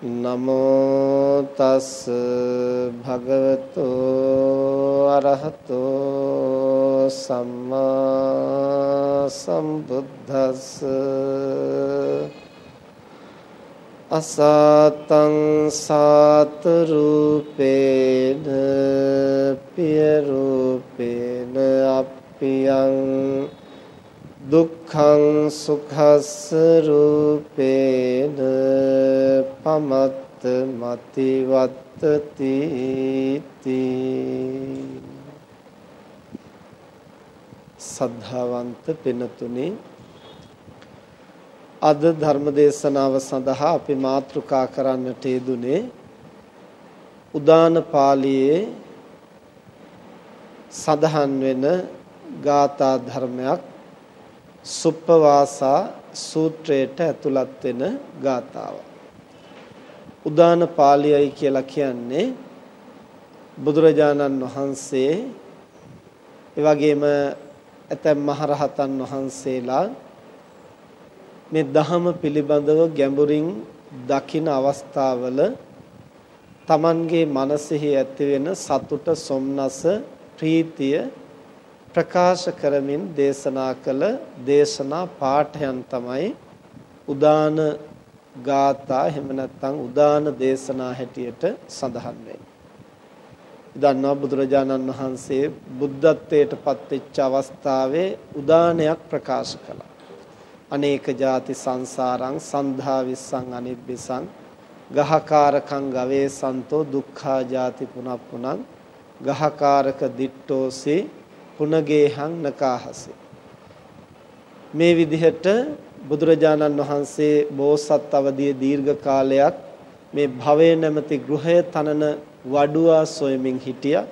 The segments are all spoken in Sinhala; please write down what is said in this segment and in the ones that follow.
නමෝ තස් භගවතු අරහතෝ සම්මා සම්බුද්දස්ස අසතං සාත රූපේන පිය රූපේන අප්පියං දුක්ඛං සුඛස්ස රූපේන පමත්ත මති වත්තති සද්ධාවන්ත පිනතුනේ අද ධර්ම දේශනාව සඳහා අපි මාතෘකා කරන්නට යෙදුනේ උදාන පාළියේ සඳහන් වෙන ගාථා ධර්මයක් සුප්පවාසා සූත්‍රයට ඇතුළත් වෙන ගාතාව. උදාන පාළියයි කියලා කියන්නේ බුදුරජාණන් වහන්සේ ඒ වගේම ඇතැම් මහරහතන් වහන්සේලා මේ දහම පිළිබඳව ගැඹුරින් දකින අවස්ථාවල Tamanගේ මනසෙහි ඇතිවෙන සතුට සොම්නස ප්‍රීතිය ප්‍රකාශ කරමින් දේශනා කළ දේශනා පාඨයන් තමයි උදාන ගාථා එහෙම නැත්නම් උදාන දේශනා හැටියට සඳහන් වෙන්නේ. දන්නවා බුදුරජාණන් වහන්සේ බුද්ධත්වයට පත්වෙච්ච අවස්ථාවේ උදානයක් ප්‍රකාශ කළා. අනේක ಜಾති සංසාරං සන්ධා විස්සං අනිබ්බිසං ගහකාරකං ගවේ සන්තෝ දුක්ඛා ಜಾති පුනප්පුනං ගහකාරක දිට්ඨෝසේ පුනගේහං නකාහසේ. මේ විදිහට බුදුරජාණන් වහන්සේ බෝසත් අවදියේ දීර්ඝ කාලයක් මේ භවය නැමැති ගෘහය තනන වඩුවා සොයමින් හිටියා.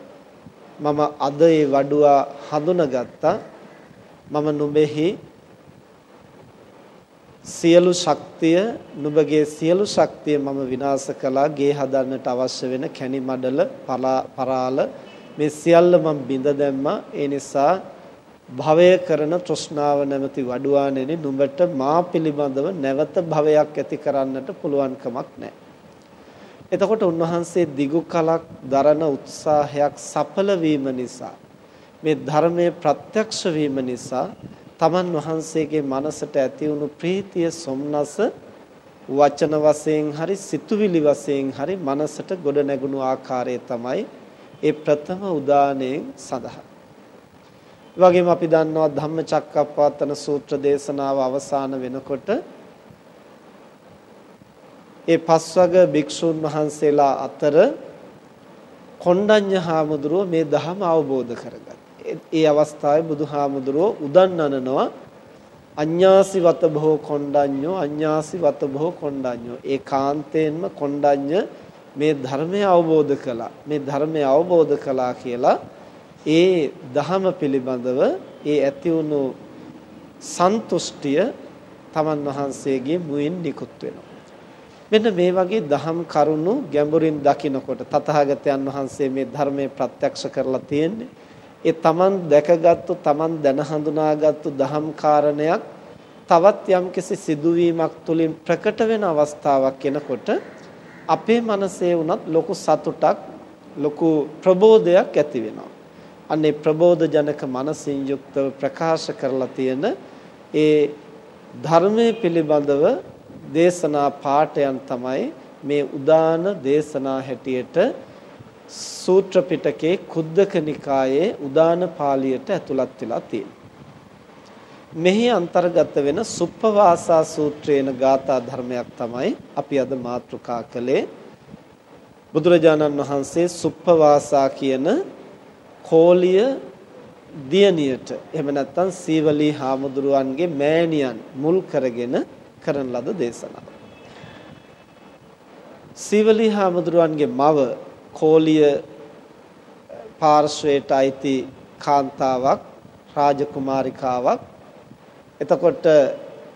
මම අද ඒ වඩුවා හඳුනාගත්තා. මම නුඹෙහි සියලු ශක්තිය නුඹගේ සියලු ශක්තිය මම විනාශ කළා. ගේ හදන්නට අවශ්‍ය වෙන කැණි මඩල පරාල මේ සියල්ල මම බිඳ දැම්මා ඒ නිසා භවය කරන තෘෂ්ණාව නැමැති වඩුවානෙනි නුඹට මා පිළිබඳව නැවත භවයක් ඇති කරන්නට පුළුවන් කමක් නැහැ. එතකොට උන්වහන්සේ දිගු කලක් දරන උත්සාහයක් සඵල වීම නිසා මේ ධර්මයේ ප්‍රත්‍යක්ෂ වීම නිසා තමන් වහන්සේගේ මනසට ඇති වුණු ප්‍රීතිය සොම්නස වචන වශයෙන් හරි සිතුවිලි වශයෙන් හරි මනසට ගොඩ නැගුණු ආකාරය තමයි ඒ ප්‍රථම උදානයෙන් සඳහන්. වගේම අපි දන්නවා ධම්මචක්කප්පවත්තන සූත්‍ර දේශනාව අවසන් වෙනකොට ඒ පස්වග භික්ෂුන් වහන්සේලා අතර කොණ්ඩඤ්ඤ හාමුදුරුව මේ ධහම අවබෝධ කරගත්තා. ඒ අවස්ථාවේ බුදුහාමුදුරුව උදන්වනනවා අඤ්ඤාසි වත බොහෝ කොණ්ඩඤ්ඤෝ අඤ්ඤාසි වත බොහෝ කොණ්ඩඤ්ඤෝ ඒ කාන්තේන්ම කොණ්ඩඤ්ඤ මේ ධර්මය අවබෝධ කළා. මේ ධර්මය අවබෝධ කළා කියලා ඒ ධහම පිළිබඳව ඒ ඇති වුණු සන්තුෂ්ටිය තමන් වහන්සේගේ මුවින් නිකුත් වෙනවා. මෙන්න මේ වගේ දහම් කරුණු ගැඹුරින් දකිනකොට තථාගතයන් වහන්සේ මේ ධර්මයේ ප්‍රත්‍යක්ෂ කරලා තියෙන්නේ. ඒ තමන් දැකගත්තු තමන් දැන හඳුනාගත්තු දහම් කාරණයක් තවත් යම්කිසි සිදුවීමක් තුලින් ප්‍රකට වෙන අවස්ථාවක් එනකොට අපේ මනසේ වුණත් ලොකු සතුටක් ලොකු ප්‍රබෝධයක් ඇති වෙනවා. අන්නේ ප්‍රබෝධජනක මනසින් යුක්තව ප්‍රකාශ කරලා තියෙන ඒ ධර්මයේ පිළිබඳව දේශනා පාඨයන් තමයි මේ උදාන දේශනා හැටියට සූත්‍ර පිටකේ කුද්දක නිකායේ උදාන පාළියට ඇතුළත් වෙලා තියෙනවා. මෙහි අන්තර්ගත වෙන සුප්පවාසා සූත්‍රේන ගාථා ධර්මයක් තමයි අපි අද මාතෘකා කළේ. බුදුරජාණන් වහන්සේ සුප්පවාසා කියන කෝලිය දියණියට එහෙම නැත්නම් සීවලී හාමුදුරුවන්ගේ මෑණියන් මුල් කරගෙන කරන ලද දේශනාව. සීවලී හාමුදුරුවන්ගේ මව කෝලිය පාර්ශ්වයට අයිති කාන්තාවක් රාජකුමාරිකාවක් එතකොට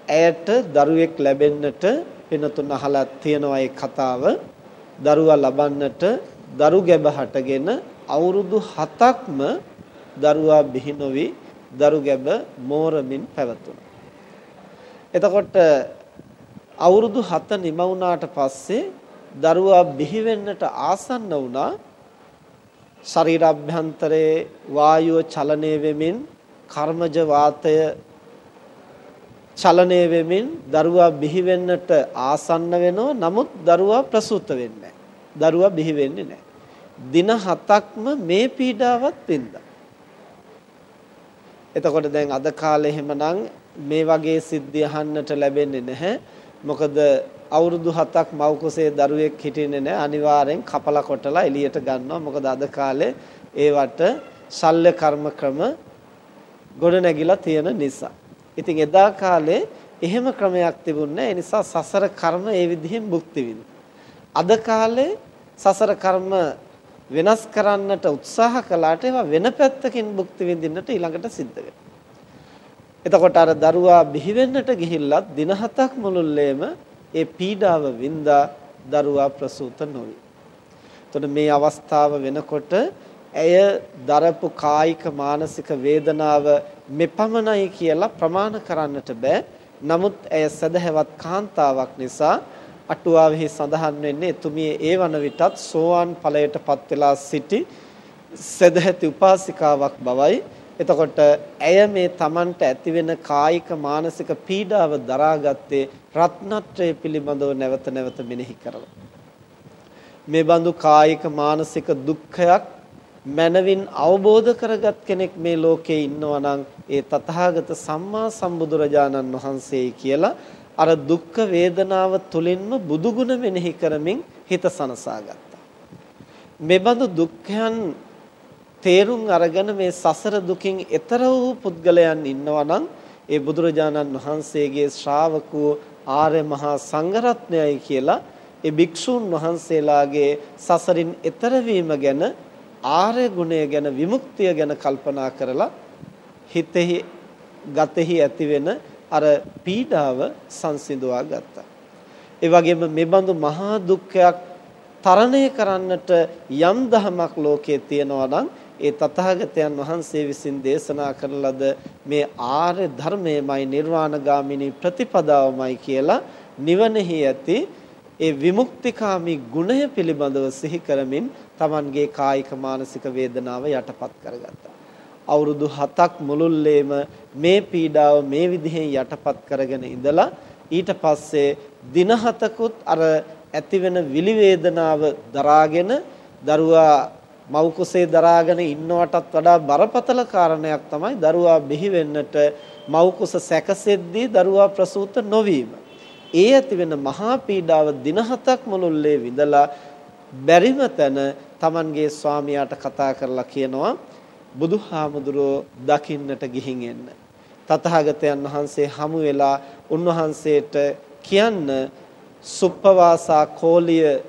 ඇයට දරුවෙක් ලැබෙන්නට වෙනතුන් අහලා තියෙනවා ඒ කතාව දරුවා ලබන්නට දරු ගැබ හටගෙන අවුරුදු 7ක්ම දරුවා බිහි නොවි දරු ගැබ මෝරමින් පැවතුණා. එතකොට අවුරුදු 7 නිම වුණාට පස්සේ දරුවා බිහි වෙන්නට ආසන්න වුණා. ශරීර අභ්‍යන්තරයේ වායුව චලනය වෙමින් කර්මජ වාතය චලනය වෙමින් දරුවා බිහි වෙන්නට ආසන්න වෙනවා. නමුත් දරුවා ප්‍රසූත වෙන්නේ දරුවා බිහි වෙන්නේ නැහැ. දින 7ක්ම මේ පීඩාවත් වින්දා. එතකොට දැන් අද කාලේ එහෙමනම් මේ වගේ සිද්ධි අහන්නට ලැබෙන්නේ නැහැ. මොකද අවුරුදු 7ක් මව් කුසේ දරුවෙක් හිටින්නේ නැහැ. අනිවාර්යෙන් කපලා කොටලා එළියට ගන්නවා. මොකද අද කාලේ ඒවට ශල්‍ය කර්ම ක්‍රම ගොඩ නැගිලා තියෙන නිසා. ඉතින් එදා කාලේ එහෙම ක්‍රමයක් තිබුණේ ඒ නිසා සසර කර්ම ඒ විදිහෙන් භුක්ති අද කාලේ සසර කර්ම වෙනස් කරන්නට උත්සාහ කළාට ඒවා වෙන පැත්තකින් භුක්ති විඳින්නට ඊළඟට සිද්ධ වෙනවා. එතකොට අර දරුවා බිහි වෙන්නට ගිහිල්ලත් දින හතක් මුළුල්ලේම ඒ පීඩාව වින්දා දරුවා ප්‍රසූත නොවේ. එතකොට මේ අවස්ථාව වෙනකොට ඇය දරපු කායික මානසික වේදනාව මෙපමණයි කියලා ප්‍රමාණ කරන්නට බෑ. නමුත් ඇය සදහැවත් කාන්තාවක් නිසා අටුවාවෙහි සඳහන් වෙන්නේ එතුමිය ඒ වන විටත් සෝවාන් ඵලයටපත් වෙලා සිටි සදහැති උපාසිකාවක් බවයි. එතකොට ඇය මේ Tamanට ඇතිවෙන කායික මානසික පීඩාව දරාගත්තේ රත්නත්‍රය පිළිබඳව නැවත නැවත මෙනෙහි කරලා. මේ බඳු කායික මානසික දුක්ඛයක් මනවින් අවබෝධ කරගත් කෙනෙක් මේ ලෝකේ ඉන්නවා නම් ඒ තථාගත සම්මා සම්බුදුරජාණන් වහන්සේයි කියලා අර දුක්ඛ වේදනාව තුලින්ම බුදුගුණ මෙනෙහි කරමින් හිත සනසාගත්තා. මෙබඳු දුක්ඛයන් තේරුම් අරගෙන මේ සසර දුකින් එතර වූ පුද්ගලයන් ඉන්නවා නම් ඒ බුදුරජාණන් වහන්සේගේ ශ්‍රාවකෝ ආර්ය මහා සංඝරත්නයයි කියලා ඒ භික්ෂූන් වහන්සේලාගේ සසරින් එතර වීම ගැන ආර්ය ගුණය ගැන විමුක්තිය ගැන කල්පනා කරලා හිතෙහි ගතෙහි ඇතිවෙන අර පීඩාව සංසිඳවා ගත්තා. ඒ වගේම මෙබඳු මහා දුක්ඛයක් තරණය කරන්නට යම් දහමක් ලෝකයේ තියෙනවා නම් ඒ තථාගතයන් වහන්සේ විසින් දේශනා කරන ලද මේ ආර්ය ධර්මයමයි නිර්වාණගාමිනී ප්‍රතිපදාවමයි කියලා නිවනෙහි ඇති ඒ විමුක්තිකාමී ගුණය පිළිබඳව සිහි කරමින් Tamanගේ කායික මානසික වේදනාව යටපත් කරගත්තා. අවුරුදු 7ක් මුළුල්ලේම මේ පීඩාව මේ විදිහෙන් යටපත් කරගෙන ඉඳලා ඊට පස්සේ දින හතකුත් අර ඇතිවෙන විලි වේදනාව දරාගෙන දරුවා මව් කුසේ දරාගෙන ඉන්නවටත් වඩා බරපතල කාරණයක් තමයි දරුවා බිහි වෙන්නට මව් කුස සැකසෙද්දී දරුවා ප්‍රසූත නොවීම. ඒ ඇතිවෙන මහා පීඩාව දින හතක් මුළුල්ලේ විඳලා බැරිම තැන Tamanගේ ස්වාමියාට කතා කරලා කියනවා බුදුහාමුදුරෝ දකින්නට ගිහින් එන්න. තථාගතයන් වහන්සේ හමු වෙලා උන්වහන්සේට කියන්න සුප්පවාසා කෝලිය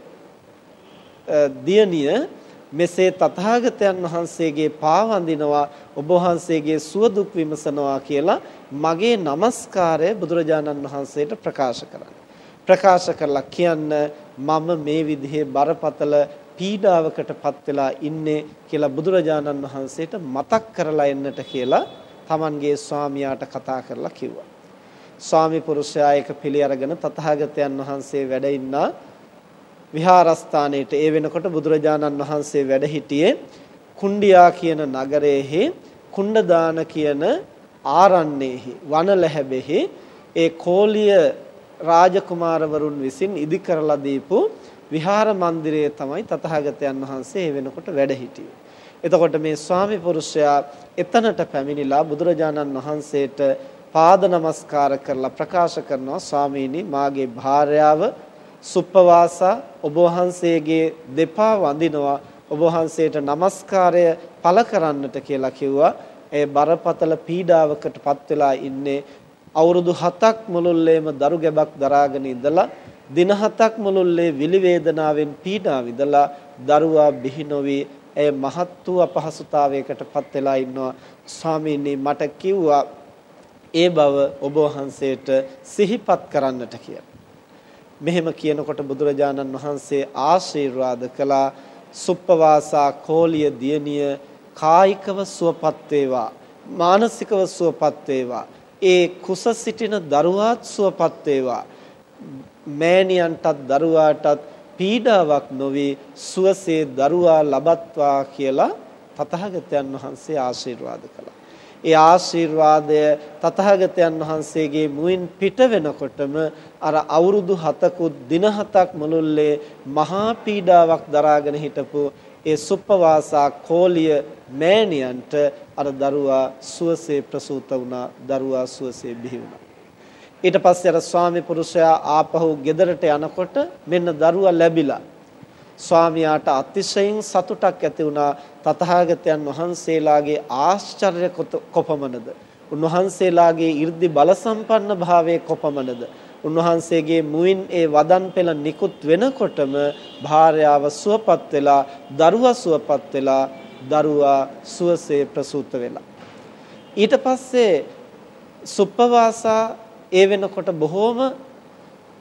දියණිය මෙසේ තථාගතයන් වහන්සේගේ පා වඳිනවා ඔබ වහන්සේගේ සුව දුක් විමසනවා කියලා මගේ নমස්කාරය බුදුරජාණන් වහන්සේට ප්‍රකාශ කරන්න. ප්‍රකාශ කරලා කියන්න මම මේ විදිහේ බරපතල පීඩාවකටපත් වෙලා ඉන්නේ කියලා බුදුරජාණන් වහන්සේට මතක් කරලා එන්නට කියලා Tamanගේ ස්වාමියාට කතා කරලා කිව්වා. ස්වාමි පුරුෂයා එක පිළි අරගෙන තථාගතයන් වහන්සේ වැඩ ඉන්නා විහාරස්ථානයේට ඒ වෙනකොට බුදුරජාණන් වහන්සේ වැඩ සිටියේ කුණ්ඩියා කියන නගරයේහි කුණ්ඩදාන කියන ආරණ්‍යයේහි වනලැහැබෙහි ඒ කෝලිය රාජකුමාරවරුන් විසින් ඉදි කරලා දීපු විහාර මන්දිරය තමයි තථාගතයන් වහන්සේ ඒ වෙනකොට වැඩ සිටියේ. එතකොට මේ ස්වාමි පුරුෂයා එතනට පැමිණිලා බුදුරජාණන් වහන්සේට පාද නමස්කාර කරලා ප්‍රකාශ කරනවා ස්වාමීනි මාගේ භාර්යාව සුප්පවාසා ඔබ වහන්සේගේ දෙපා වඳිනවා ඔබ වහන්සේට নমස්කාරය පළ කරන්නට කියලා කිව්වා. ඒ බරපතල පීඩාවකටපත් වෙලා ඉන්නේ අවුරුදු 7ක් මුළුල්ලේම දරු ගැබක් දරාගෙන ඉඳලා දින 7ක් මුළුල්ලේ විලි වේදනාවෙන් පීඩා විඳලා දරුවා බිහි නොවි ඒ මහත් වූ අපහසුතාවයකටපත් වෙලා ඉන්නවා ස්වාමීනි මට කිව්වා ඒ බව ඔබ වහන්සේට සිහිපත් කරන්නට කියලා. මෙහෙම කියනකොට බුදුරජාණන් වහන්සේ ආශිර්වාද කළා සුප්පවාසා කෝලිය දියණිය කායිකව සුවපත් වේවා මානසිකව සුවපත් වේවා ඒ කුස සිටින දරුවාත් සුවපත් වේවා. මෑණියන්ටත් දරුවාටත් පීඩාවක් නොවේ සුවසේ දරුවා ලබත්වා කියලා තථාගතයන් වහන්සේ ආශිර්වාද කළා. ඒ ආශිර්වාදය තථාගතයන් වහන්සේගේ මුවින් පිට වෙනකොටම අර අවුරුදු 7කුත් දින 7ක් මුළුල්ලේ මහා පීඩාවක් දරාගෙන හිටපු ඒ සුප්පවාසා කෝලිය මෑණියන්ට අර දරුවා සුවසේ ප්‍රසූත වුණා දරුවා සුවසේ බිහි වුණා. ඊට පස්සේ අර ස්වාමි පුරුෂයා ආපහු ගෙදරට යනකොට මෙන්න දරුවා ලැබිලා. ස්වාමියාට අතිශයින් සතුටක් ඇති වුණා. තථාගතයන් වහන්සේලාගේ ආශ්චර්ය කොපමණද? උන්වහන්සේලාගේ 이르දි බල සම්පන්න භාවයේ කොපමණද? උන්වහන්සේගේ මුවින් ඒ වදන් පෙළ නිකුත් වෙනකොටම භාර්යාව සුවපත් වෙලා දරුවා සුවපත් වෙලා දරුවා සුවසේ ප්‍රසූත වෙලා. ඊට පස්සේ සුප්පවාසා ඒ වෙනකොට බොහෝම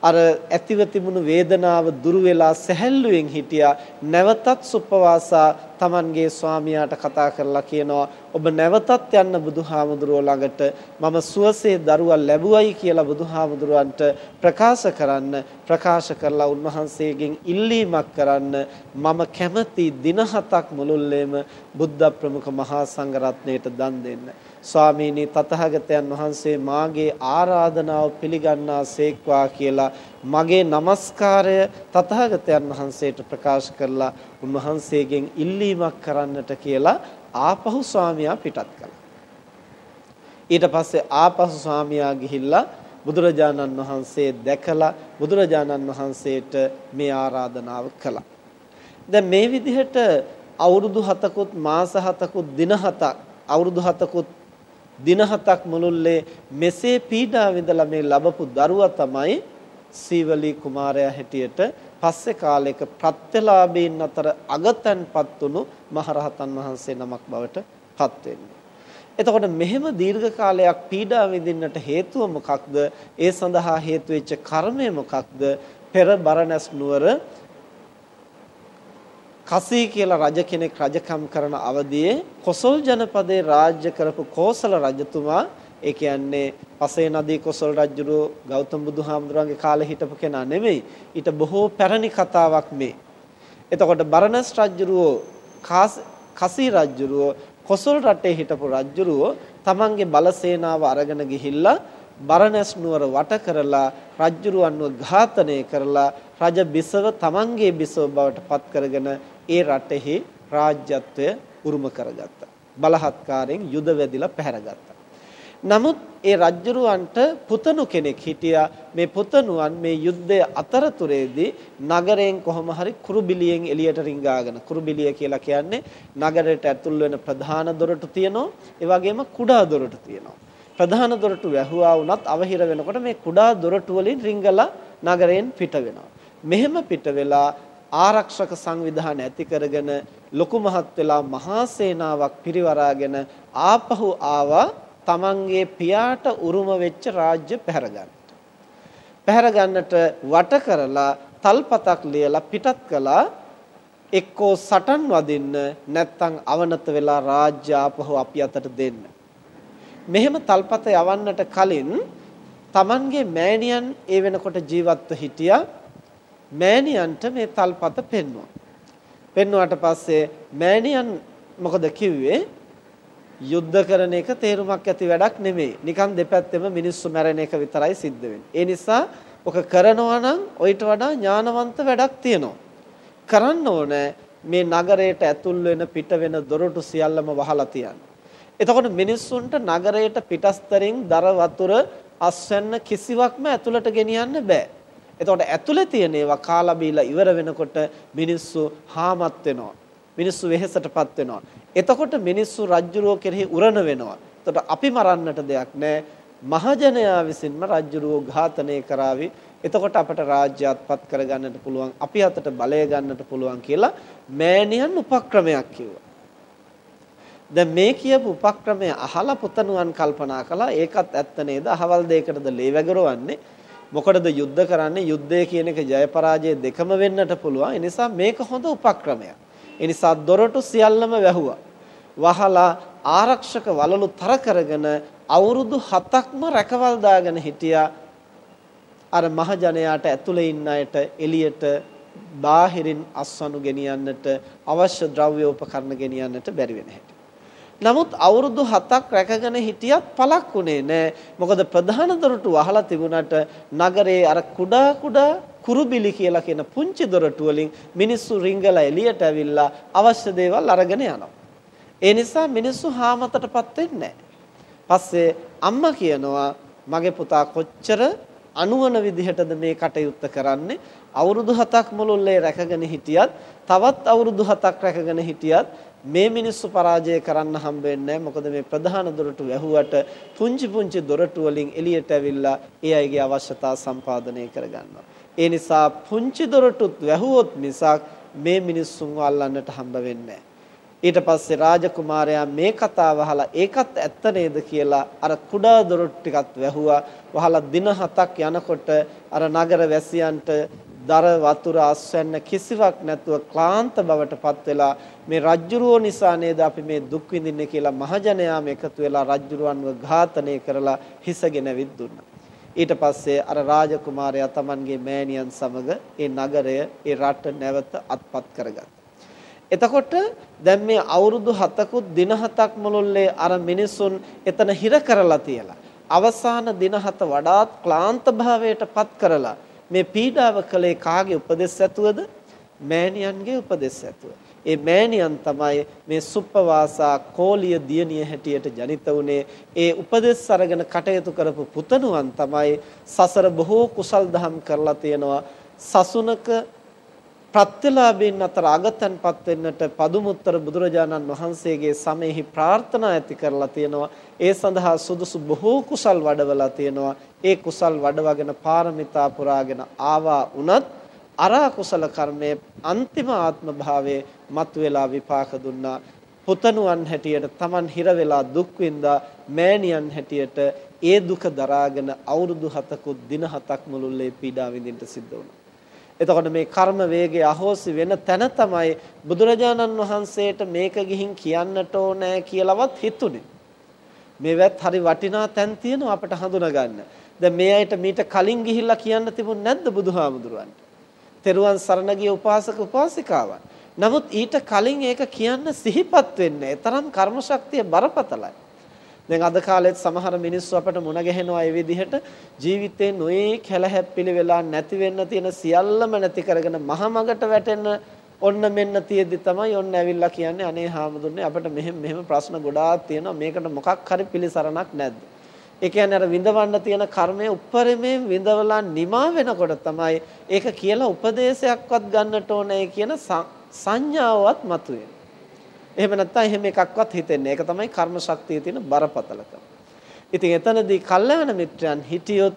අර ඇතිව තිබුණු වේදනාව දුරු වෙලා සැහැල්ලුවෙන් හිටියා. නැවතත් සුප්පවාසා Tamanගේ ස්වාමියාට කතා කරලා කියනවා ඔබ නැවතත් යන්න බුදුහාමුදුරුවෝ ළඟට මම සුවසේ දරුවා ලැබුවයි කියලා බුදුහාමුදුරුවන්ට ප්‍රකාශ කරන්න ප්‍රකාශ කරලා උන්වහන්සේගෙන් ඉල්ලීමක් කරන්න මම කැමති දින හතක් මුළුල්ලේම බුද්ධ ප්‍රමුඛ මහා සංඝරත්නයට දන් දෙන්න. ස්වාමීනි තතහගතයන් වහන්සේ මාගේ ආරාධනාව පිළිගන්නා සේක්වා කියලා මගේ নমස්කාරය තතහගතයන් වහන්සේට ප්‍රකාශ කරලා උන්වහන්සේගෙන් ඉල්ලීමක් කරන්නට කියලා ආපහු ස්වාමියා පිටත් කළා. ඊට පස්සේ ආපහු ස්වාමියා ගිහිල්ලා බුදුරජාණන් වහන්සේ දැකලා බුදුරජාණන් වහන්සේට මේ ආරාධනාව කළා. දැන් මේ විදිහට අවුරුදු 7කුත් මාස 7කුත් දින 7ක් අවුරුදු 7කුත් දින හතක් මුළුල්ලේ මෙසේ පීඩා විඳලා මේ ලැබපු දරුවා තමයි සීවලී කුමාරයා හැටියට පස්සේ කාලයක ප්‍රත්‍යලාභීන් අතර අගතන්පත් වුණු මහරහතන් වහන්සේ නමක් බවට පත් වෙන්නේ. එතකොට මෙහෙම දීර්ඝ කාලයක් පීඩා විඳින්නට හේතුව මොකක්ද? ඒ සඳහා හේතු වෙච්ච කර්මය මොකක්ද? පෙර බරණැස් නුවර කසී කියලා රජ කෙනෙක් රජකම් කරන අවදියේ කොසල් ජනපදයේ රාජ්‍ය කරපු කෝසල රජතුමා ඒ කියන්නේ පසේ නදී කොසල් රජුරෝ ගෞතම බුදුහාමුදුරන්ගේ කාලේ හිටපු කෙනා නෙමෙයි. ඊට බොහෝ පැරණි කතාවක් මේ. එතකොට බරණස් රජුරෝ කසී රජුරෝ කොසල් රටේ හිටපු රජුරෝ තමන්ගේ බලසේනාව අරගෙන ගිහිල්ලා බරණැස් නුවර වට කරලා රජ්ජුරුවන්ව ඝාතනය කරලා රජ බිසව තමන්ගේ බිසව බවට පත් කරගෙන ඒ රටෙහි රාජ්‍යත්වය උරුම කරගත්තා. බලහත්කාරයෙන් යුද වැදිලා පැහැරගත්තා. නමුත් ඒ රජ්ජුරුවන්ට පුතණු කෙනෙක් හිටියා. මේ පුතණුවන් මේ යුද්ධය අතරතුරේදී නගරයෙන් කොහොම හරි කුරුබිලියෙන් එළියට රිංගාගෙන කුරුබිලිය කියලා කියන්නේ නගරයට ඇතුල් වෙන ප්‍රධාන දොරටු තියෙනවා. ඒ වගේම කුඩා දොරටු තියෙනවා. ප්‍රධාන දොරටු වැහුවා වුණත් අවහිර වෙනකොට මේ කුඩා දොරටු වලින් රිංගලා නගරයෙන් පිට වෙනවා. මෙහෙම පිට වෙලා ආරක්ෂක සංවිධාන ඇති කරගෙන ලොකු මහත් වෙලා මහා සේනාවක් පිරිවරාගෙන ආපහු ආවා තමන්ගේ පියාට උරුම වෙච්ච රාජ්‍ය පැහැරගන්න. පැහැරගන්නට වට කරලා තල්පතක් ලියලා පිටත් කළා එක්කෝ සටන් වදින්න නැත්නම් අවනත වෙලා රාජ්‍ය ආපහු අපි අතට දෙන්න. මෙහෙම තල්පත යවන්නට කලින් Tamanගේ මෑණියන් ඒ වෙනකොට ජීවත්ව හිටියා. මෑණියන්ට මේ තල්පත පෙන්වුවා. පෙන්වුවාට පස්සේ මෑණියන් මොකද කිව්වේ? යුද්ධ කරන එක තේරුමක් ඇති වැඩක් නෙමෙයි. නිකන් දෙපැත්තෙම මිනිස්සු මැරෙන එක විතරයි සිද්ධ වෙන්නේ. ඒ නිසා ඔක කරනවා නම් ඔయిత වඩා ඥානවන්ත වැඩක් තියෙනවා. කරන්න ඕනේ මේ නගරයට ඇතුල් වෙන පිට වෙන දොරටු සියල්ලම වහලා තියන්න. එතකොට මිනිස්සුන්ට නගරයට පිටස්තරින් දර වතුර අස්වැන්න කිසිවක්ම ඇතුළට ගෙනියන්න බෑ. එතකොට ඇතුළේ තියෙන ඒවා කාලා බීලා ඉවර වෙනකොට මිනිස්සු හාමත් වෙනවා. මිනිස්සු වෙහෙසටපත් වෙනවා. එතකොට මිනිස්සු රජ්ජුරුව කෙරෙහි උරණ වෙනවා. එතකොට අපි මරන්නට දෙයක් නැහැ. මහජනයා විසින්ම රජ්ජුරුව ඝාතනය කරાવી එතකොට අපට රාජ්‍යයත්පත් කරගන්නට පුළුවන් අපි අතට බලය ගන්නට පුළුවන් කියලා මෑණියන් උපක්‍රමයක් කිව්වා. දැන් මේ කියපු උපක්‍රමය අහලා පුතණුවන් කල්පනා කළා ඒකත් ඇත්ත නේද අහවල් දෙයකටද ලේ වැගරවන්නේ මොකටද යුද්ධ කරන්නේ යුද්ධය කියන එක ජය පරාජය දෙකම වෙන්නට පුළුවන් ඒ නිසා මේක හොඳ උපක්‍රමයක් ඒ නිසා දොරටු සියල්ලම වැහුවා වහලා ආරක්ෂක වලලු තර කරගෙන අවුරුදු 7ක්ම රැකවල් දාගෙන හිටියා අර මහජනයාට ඇතුලේ ඉන්න අයට එළියට බාහිරින් අස්වනු ගෙනියන්නට අවශ්‍ය ද්‍රව්‍ය උපකරණ ගෙනියන්නට බැරි වෙන හැටි. නමුත් අවුරුදු 7ක් රැකගෙන හිටියත් පළක් උනේ නෑ. මොකද ප්‍රධාන දොරටු වහලා තිබුණාට නගරේ අර කුඩා කුඩා කුරුබිලි කියලා කියන පුංචි දොරටු වලින් මිනිස්සු රිංගලා එළියට ඇවිල්ලා අවශ්‍ය දේවල් අරගෙන යනවා. ඒ නිසා මිනිස්සු හාමතටපත් වෙන්නේ පස්සේ අම්මා කියනවා මගේ පුතා කොච්චර අනුවන විදිහටද මේ කටයුත්ත කරන්නේ අවුරුදු 7ක් මුළුල්ලේ රැකගෙන හිටියත් තවත් අවුරුදු 7ක් රැකගෙන හිටියත් මේ මිනිස්සු පරාජය කරන්න හම්බ වෙන්නේ මොකද මේ ප්‍රධාන දොරටු වැහුවට පුංචි පුංචි දොරටු වලින් එළියට ඇවිල්ලා ඒ අයගේ අවශ්‍යතා සම්පාදනය කරගන්නවා. ඒ නිසා පුංචි දොරටුත් වැහුවොත් මිසක් මේ මිනිස්සුන්ව අල්ලන්නට හම්බ වෙන්නේ ඊට පස්සේ රාජකුමාරයා මේ කතාව අහලා ඒකත් ඇත්ත නේද කියලා අර කුඩා දොරටු ටිකත් වැහුවා. වහලා දින හතක් යනකොට අර නගර වැසියන්ට දර වතුර අස්වැන්න කිසිවක් නැතුව ක්ලාන්ත බවටපත් වෙලා මේ රජ්ජුරුව නිසා නේද අපි මේ දුක් විඳින්නේ කියලා මහජනයාම එකතු වෙලා රජ්ජුරුවන්ව ඝාතනය කරලා හිසගෙන විද්දුණා. ඊට පස්සේ අර රාජකුමාරයා Tamanගේ මෑණියන් සමග ඒ නගරය ඒ රට නැවත අත්පත් කරගත්තා. එතකොට දැන් මේ අවුරුදු 7කුත් දින 7ක් මුළුල්ලේ අර මිනිසුන් එතන හිර කරලා තියලා අවසාන දින 7 වඩාත් ක්ලාන්ත භාවයට පත් කරලා මේ පීඩාව කළේ කාගේ උපදෙස් ඇතුවද? මෑණියන්ගේ උපදෙස් ඇතුව. ඒ මෑණියන් තමයි මේ සුප්පවාසා කෝලිය දියණිය හැටියට ජනිත වුණේ. ඒ උපදෙස් අරගෙන කටයුතු කරපු පුතණුවන් තමයි සසර බොහෝ කුසල් දහම් කරලා තියෙනවා. සසුනක ප්‍රත්‍යලාභයෙන් අතර අගතන්පත් වෙන්නට පදුමුත්තර බුදුරජාණන් වහන්සේගේ සමෙහි ප්‍රාර්ථනා ඇති කරලා තියෙනවා. ඒ සඳහා සුදුසු බොහෝ කුසල් වඩවලා තියෙනවා. ඒ කුසල් වඩවගෙන පාරමිතා පුරාගෙන ආවා උනත් අරා කුසල කර්මයේ අන්තිම ආත්ම භාවයේ මතුවලා විපාක දුන්නා. පුතණුවන් හැටියට Taman හිර වෙලා දුක් විඳා මෑණියන් හැටියට ඒ දුක දරාගෙන අවුරුදු 7කුත් දින 7ක් මුළුල්ලේ පීඩා විඳින්න සිද්ධ වුණා. එතකොට මේ කර්ම වේගය අහෝසි වෙන තැන තමයි බුදුරජාණන් වහන්සේට මේක ගිහින් කියන්නට ඕනෑ කියලාවත් හිතුනේ. මේවත් හරි වටිනා තැන් තියෙනවා අපට හඳුනා ගන්න. දැන් මේ අයට මීට කලින් ගිහිල්ලා කියන්න තිබුණ නැද්ද බුදුහාමුදුරන්ට? තෙරුවන් සරණ ගිය උපාසක උපාසිකාවන්. නමුත් ඊට කලින් ඒක කියන්න සිහිපත් වෙන්නේ. තරම් කර්ම ශක්තිය බරපතලයි. දැන් අද කාලෙත් සමහර මිනිස්සු අපට මුණ ගැහෙනවා ඒ විදිහට. ජීවිතේ නොයේ කැලහැප්පිලි වෙලා නැති වෙන්න තියෙන සියල්ලම නැති කරගෙන මහමගට වැටෙන්න ඔන්න මෙන්න තියෙද්දි තමයි ඔන්න ඇවිල්ලා කියන්නේ. අනේ හාමුදුරනේ අපිට මෙහෙම මෙහෙම ප්‍රශ්න ගොඩාක් තියෙනවා. මේකට මොකක් හරි පිළිසරණක් නැද්ද? ඒ කියන්නේ අර විඳවන්න තියෙන කර්මය උප්පරමයෙන් විඳවලා නිමා වෙනකොට තමයි ඒක කියලා උපදේශයක්වත් ගන්නට ඕනේ කියන සංඥාවවත් මතුවේ. එහෙම නැත්නම් එහෙම එකක්වත් හිතෙන්නේ. ඒක තමයි කර්ම ශක්තියේ තියෙන බරපතලකම. ඉතින් එතනදී කල්යාණ මිත්‍රයන් හිටියොත්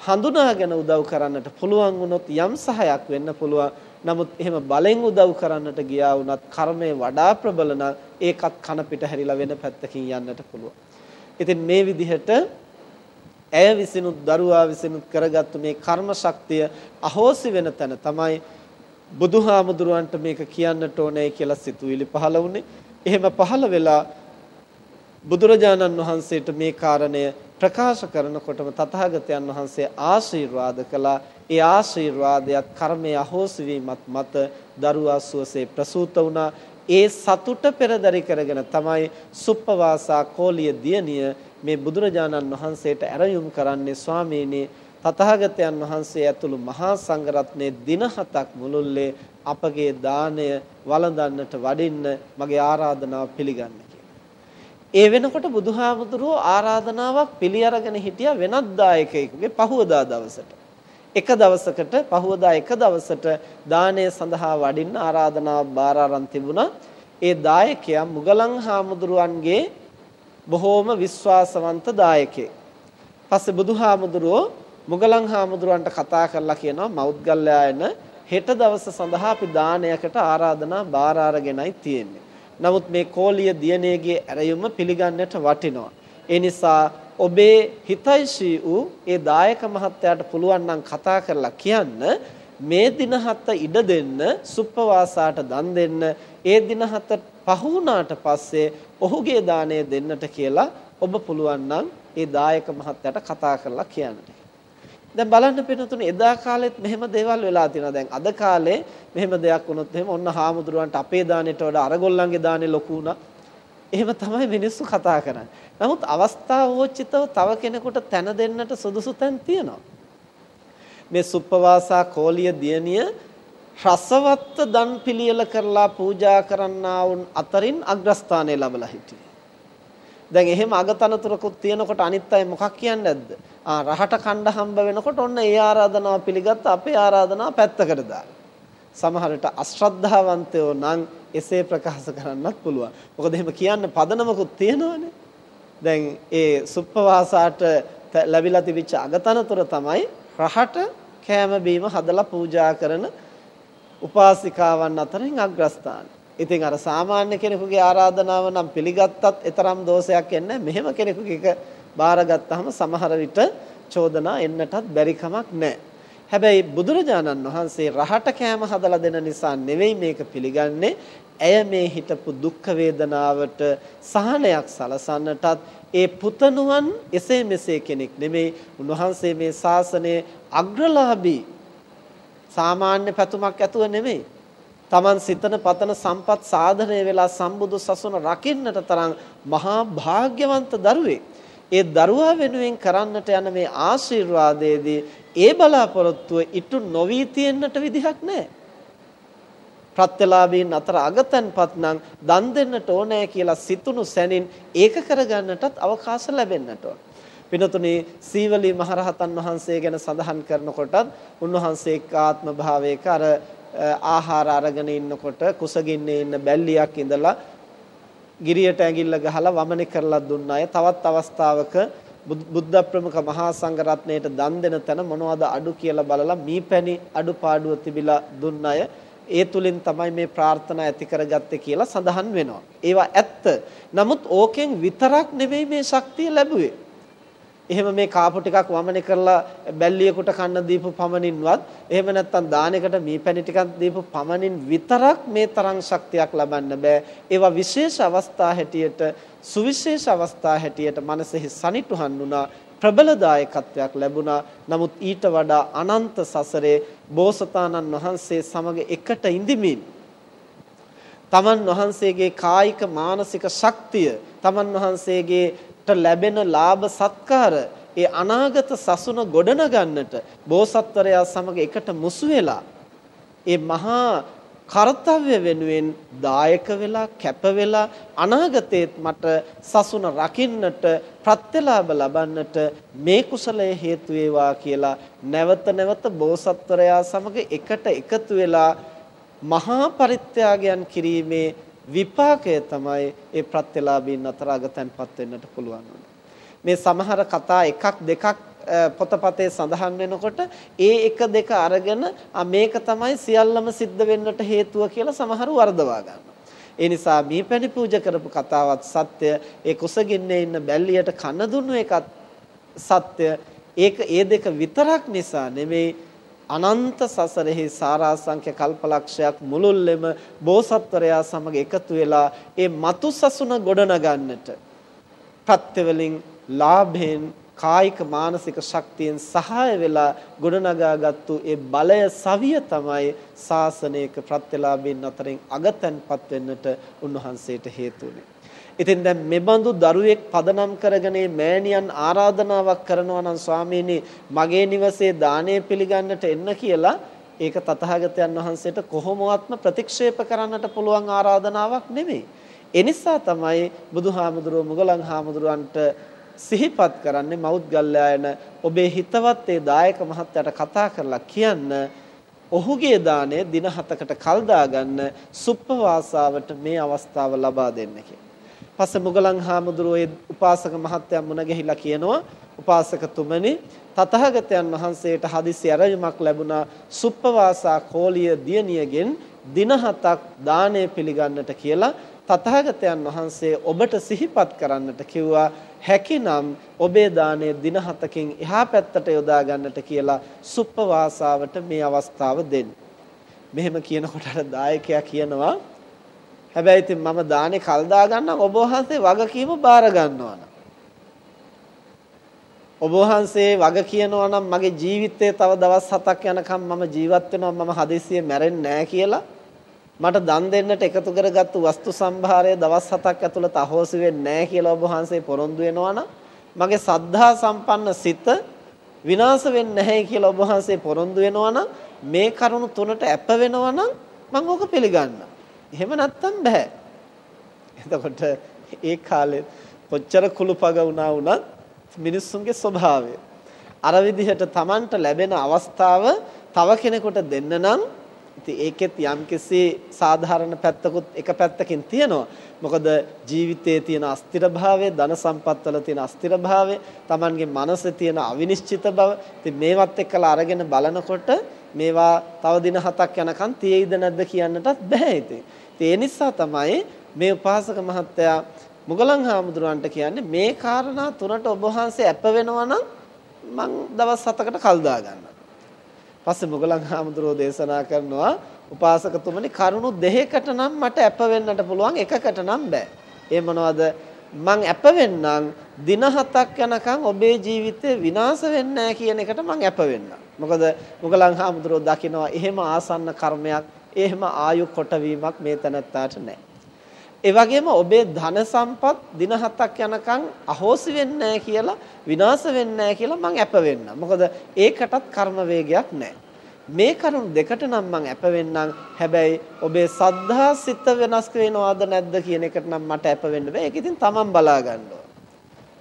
හඳුනාගෙන උදව් කරන්නට පුළුවන් වුණොත් යම් සහයක් වෙන්න පුළුවන්. නමුත් එහෙම බලෙන් උදව් කරන්නට ගියා වුණත් කර්මය වඩා ප්‍රබල නම් ඒකත් කන පිට හැරිලා වෙන පැත්තකින් යන්නට පුළුවන්. ඉතින් මේ විදිහට ඇය විසිනුත් දරුවා විසිනුත් කරගත්තු මේ කර්ම ශක්තිය අහෝසි වෙන තැන තමයි බුදුහාමුදුරුවන්ට මේක කියන්නට ඕනේ කියලා සිතුවිලි පහළ වුණේ. එහෙම පහළ වෙලා බුදුරජාණන් වහන්සේට මේ කාරණය ප්‍රකාශ කරනකොටම තථාගතයන් වහන්සේ ආශිර්වාද කළා. ඒ ආශිර්වාදයක් කර්මය අහෝසි වීමත් මත දරුවා සුවසේ ප්‍රසූත වුණා. ඒ සතුට පෙරදරි කරගෙන තමයි සුප්පවාසා කෝලිය දියණිය මේ බුදුරජාණන් වහන්සේට ඇරයුම් කරන්නේ ස්වාමීනි තථාගතයන් වහන්සේ ඇතුළු මහා සංඝරත්නයේ දින හතක් මුළුල්ලේ අපගේ දාණය වළඳන්නට වඩින්න මගේ ආරාධනාව පිළිගන්න ඒ වෙනකොට බුදුහාමුදුරුවෝ ආරාධනාවක් පිළි අරගෙන හිටියා වෙනත් දායකයෙකුගේ පහුවදා දවසට. එක දවසකට පහුවදා එක දවසට දානය සඳහා වඩින්න ආරාධනාවක් බාර අරන් තිබුණා. ඒ දායකයා මුගලන් හාමුදුරුවන්ගේ බොහෝම විශ්වාසවන්ත දායකයෙක්. පස්සේ බුදුහාමුදුරුවෝ මුගලන් හාමුදුරුවන්ට කතා කරලා කියනවා මෞද්ගල්‍යයන හෙට දවස සඳහා අපි දානයකට ආරාධනා බාර අරගෙනයි තියෙන්නේ. නමුත් මේ කෝලිය දියණියගේ ඇරයුම පිළිගන්නට වටිනවා. ඒ නිසා ඔබේ හිතයිශී වූ ඒ දායක මහත්තයාට පුළුවන් නම් කතා කරලා කියන්න මේ දින හත ඉඩ දෙන්න සුප්පවාසාට දන් දෙන්න ඒ දින හත පහ වුණාට පස්සේ ඔහුගේ දාණය දෙන්නට කියලා ඔබ පුළුවන් නම් ඒ දායක මහත්තයාට කතා කරලා කියන්න. දැන් බලන්න පිටුතුනේ එදා කාලෙත් මෙහෙම දේවල් වෙලා තියෙනවා. දැන් අද කාලේ මෙහෙම දෙයක් වුණොත් එහෙම ඔන්න හාමුදුරුවන්ට අපේ දානෙට වඩා අරගොල්ලන්ගේ දානෙ ලොකු වුණා. එහෙම තමයි මිනිස්සු කතා කරන්නේ. නමුත් අවස්ථාවෝචිතව තව කෙනෙකුට තැන දෙන්නට සුදුසු තැන් තියෙනවා. මේ සුප්පවාසා කෝලිය දියණිය රසවත්ත දන් පිළියෙල කරලා පූජා කරන්නා වුන් අතරින් අග්‍රස්ථානය ලැබලා හිටියේ. දැන් එහෙම අගතනතුරකුත් තියෙනකොට අනිත් අය මොකක් කියන්නේ නැද්ද? ආ රහට කණ්ඩ හම්බ වෙනකොට ඔන්න ඒ ආරාධනාව පිළිගත්ත අපේ ආරාධනාව පැත්තකට දාලා. සමහරට අශ්‍රද්ධාවන්තයෝ නම් එසේ ප්‍රකාශ කරන්නත් පුළුවන්. මොකද එහෙම කියන්න පදනමකුත් තියෙනවනේ. දැන් ඒ සුප්පවාසාට ලැබිලා තිබිච්ච අගතනතුර තමයි රහට කෑම බීම හදලා පූජා කරන උපාසිකාවන් අතරින් අග්‍රස්ථාන. ඉතින් අර සාමාන්‍ය කෙනෙකුගේ ආරාධනාව නම් පිළිගත්තත් ඊතරම් දෝෂයක් එන්නේ මෙහෙම කෙනෙකුගේ එක බාරගත්තාම සමහර විට චෝදනා එන්නටත් බැරි කමක් නැහැ. හැබැයි බුදුරජාණන් වහන්සේ රහට කෑම හදලා දෙන නිසා නෙවෙයි මේක පිළිගන්නේ. ඇය මේ හිටපු දුක් වේදනාවට සහනයක් සලසන්නටත් ඒ පුතණුවන් එසේ මෙසේ කෙනෙක් නෙමෙයි. උන්වහන්සේ මේ ශාසනයේ අග්‍රලාභී සාමාන්‍ය පැතුමක් ඇතුව නෙමෙයි. Taman සිතන පතන සම්පත් සාධනය වෙලා සම්බුදු සසුන රකින්නට තරම් මහා භාග්‍යවන්ත දරුවෙක්. ඒ දරුවා වෙනුවෙන් කරන්නට යන මේ ආශිර්වාදයේදී ඒ බලාපොරොත්තුව ඉටු නොවි තියෙන්නට විදිහක් නැහැ. ප්‍රත්‍යලාභීන් අතර අගතන්පත් නම් දන් දෙන්නට ඕනෑ කියලා සිතුණු සැනින් ඒක කරගන්නටත් අවකාශ ලැබෙන්නට ඕන. පිනතුනේ සීවලී මහරහතන් වහන්සේ ගැන සඳහන් කරනකොටත් උන්වහන්සේ ආත්ම භාවයක අර ආහාර අරගෙන ඉන්නකොට කුසගින්නේ ඉන්න බැල්ලියක් ඉඳලා ගිරියට ඇඟිල්ල ගහලා වමනේ කරලා දුන්න අය තවත් අවස්ථාවක බුද්ධ ප්‍රමුඛ මහා සංඝ රත්නයට දන් දෙන තැන මොනවද අඩු කියලා බලලා මීපැණි අඩුපාඩුව තිබිලා දුන්න අය ඒ තුලින් තමයි මේ ප්‍රාර්ථනා ඇති කරගත්තේ කියලා සඳහන් වෙනවා. ඒවා ඇත්ත. නමුත් ඕකෙන් විතරක් නෙවෙයි මේ ශක්තිය ලැබුවේ. එහෙම මේ කාපු ටිකක් වමනේ කරලා බැල්ලියෙකුට කන්න දීපු පමණින්වත් එහෙම නැත්නම් දානෙකට මීපැණි ටිකක් දීපු පමණින් විතරක් මේ තරම් ශක්තියක් ලබන්න බෑ. ඒවා විශේෂ අවස්ථා හැටියට සුවිශේෂ අවස්ථා හැටියට මනසෙහි සනිටුහන් වුණා. ප්‍රබල දායකත්වයක් ලැබුණා. නමුත් ඊට වඩා අනන්ත සසරේ බෝසතාණන් වහන්සේ සමග එකට ඉඳිමින් තමන් වහන්සේගේ කායික මානසික ශක්තිය තමන් වහන්සේගේ ලැබෙන ලාභ සත්කාර ඒ අනාගත සසුන ගොඩනගන්නට බෝසත්වරයා සමග එකට මුසු වෙලා ඒ මහා කර්තව්‍ය වෙනුවෙන් දායක වෙලා කැප වෙලා අනාගතේත් මට සසුන රකින්නට ප්‍රත්‍යලාභ ලබන්නට මේ කුසලයේ හේතු වේවා කියලා නැවත නැවත බෝසත්වරයා සමග එකට එකතු වෙලා මහා පරිත්‍යාගයන් කිරීමේ විපාකය තමයි ඒ ප්‍රත්‍යලාභීන් අතර අගතන්පත් වෙන්නට පුළුවන් මේ සමහර කතා එකක් දෙකක් පොතපතේ සඳහන් වෙනකොට ඒ එක දෙක අරගෙන මේක තමයි සියල්ලම සිද්ධ වෙන්නට හේතුව කියලා සමහරු වර්ධවා ගන්නවා. ඒ නිසා මේ පැණි පූජා කරපු කතාවත් සත්‍ය, ඒ කුසගින්නේ ඉන්න බැල්ලියට කන දුන්නු එකත් සත්‍ය. ඒක ඒ දෙක විතරක් නිසා නෙමෙයි අනන්ත සසරෙහි සාරාංශක කල්පලක්ෂයක් මුළුල්ලෙම බෝසත්වරයා සමග එකතු වෙලා ඒ මතු සසුන ගොඩනගන්නට. ප්‍රත්‍ය වලින් ලාභයෙන් කායික මානසික ශක්තියෙන් සහාය වෙලා ගොඩනගාගත්තු ඒ බලය සවිය තමයි ශාසනයක ප්‍රත්‍යලාභීන් අතරින් අගතන්පත් වෙන්නට උන්වහන්සේට හේතු ඉතින් දැන් මෙබඳු දරුවෙක් පදනම් කරගෙන මෑණියන් ආරාධනාවක් කරනවා නම් ස්වාමීනි මගේ නිවසේ දාණය පිළිගන්නට එන්න කියලා ඒක තථාගතයන් වහන්සේට කොහොමවත්ම ප්‍රතික්ෂේප කරන්නට පුළුවන් ආරාධනාවක් නෙමෙයි. එනිසා තමයි බුදුහාමුදුරුවෝ මුගලන් හාමුදුරුවන්ට සිහිපත් කරන්නේ මෞද්ගල්‍යයන ඔබේ හිතවත් ඒ දායක මහත්තයාට කතා කරලා කියන්න ඔහුගේ දාණය දින 7කට කල් දාගන්න සුප්පවාසාවට මේ අවස්ථාව ලබා දෙන්න කියලා. පස්සේ මුගලන් හාමුදුරුවෝ ඒ උපාසක මහත්තයා මුණ ගැහිලා කියනවා උපාසකතුමනි තතහගතයන් වහන්සේට හදිසි ඇරයුමක් ලැබුණා සුප්පවාසා කෝලිය දියණියගෙන් දින 7ක් දාණය පිළිගන්නට කියලා තථාගතයන් වහන්සේ ඔබට සිහිපත් කරන්නට කිව්වා හැකිනම් ඔබේ දාණය දින 7කින් එහා පැත්තට යොදා ගන්නට කියලා සුප්පවාසාවට මේ අවස්ථාව දෙන්න. මෙහෙම කියනකොට අර දායකයා කියනවා හැබැයි ඉතින් මම දානේ කල් දා ගන්නම් ඔබ වහන්සේ වගකීම බාර ගන්නවා නම් ඔබ වහන්සේ වග කියනවා නම් මගේ ජීවිතේ තව දවස් 7ක් යනකම් මම ජීවත් වෙනවා මම හදිස්සියේ මැරෙන්නේ නැහැ කියලා මට දන් දෙන්නට එකතු කරගත්තු වස්තු සම්භාරය දවස් 7ක් ඇතුළත අහෝසි වෙන්නේ නැහැ කියලා ඔබ වහන්සේ පොරොන්දු වෙනවා මගේ සද්ධා සම්පන්න සිත විනාශ වෙන්නේ නැහැ කියලා ඔබ වහන්සේ පොරොන්දු වෙනවා මේ කරුණු තුනට ඇප වෙනවා නම් මම ඕක පිළිගන්නවා. එහෙම නැත්තම් බෑ. එතකොට ඒ කාලේ කොච්චර කුළුපග වුණා වුණත් මිනිස්සුන්ගේ ස්වභාවය අර විදිහට Tamanට ලැබෙන අවස්ථාව තව කෙනෙකුට දෙන්න නම් ඉතින් ඒකෙත් යම්කිසි සාධාරණ පැත්තකුත් එක පැත්තකින් තියෙනවා. මොකද ජීවිතයේ තියෙන අස්තිරභාවය, ධන සම්පත්වල තියෙන අස්තිරභාවය, Tamanගේ මනසේ තියෙන අවිනිශ්චිත බව, ඉතින් මේවත් එක්කලා අරගෙන බලනකොට මේවා තව දින හතක් යනකම් තියෙයිද නැද්ද කියන්නටත් බෑ ඉතින්. ඒ නිසා තමයි මේ උපාසක මහත්තයා මුගලන් හාමුදුරුවන්ට කියන්නේ මේ කාරණා තුනට ඔබ වහන්සේ අප වෙනවා නම් මං දවස් 7කට කල් දා ගන්නවා. පස්සේ මොගලන් හාමුදුරුවෝ දේශනා කරනවා උපාසකතුමනි කරුණු දෙකකට නම් මට අප වෙන්නට පුළුවන් එකකට නම් බෑ. ඒ මොනවද? මං අප වෙන්නම් දින හතක් යනකම් ඔබේ ජීවිතේ විනාශ වෙන්නේ කියන එකට මං අප වෙන්නම්. මොකද මොගලන් හාමුදුරුවෝ දකිනවා එහෙම ආසන්න කර්මයක්, එහෙම ආයු කොටවීමක් මේ තැනත්තාට නැහැ. ඒ වගේම ඔබේ ධන සම්පත් දින 7ක් යනකම් අහෝසි වෙන්නේ කියලා විනාශ වෙන්නේ කියලා මං අප වෙන්න. මොකද ඒකටත් කර්ම වේගයක් නැහැ. මේ කරුණු දෙකට නම් මං අප වෙන්නම්. හැබැයි ඔබේ සද්ධා සිත වෙනස් වෙනවද නැද්ද කියන එකට නම් මට අප වෙන්න බෑ. ඒක ඉතින් තමන් බලා ගන්න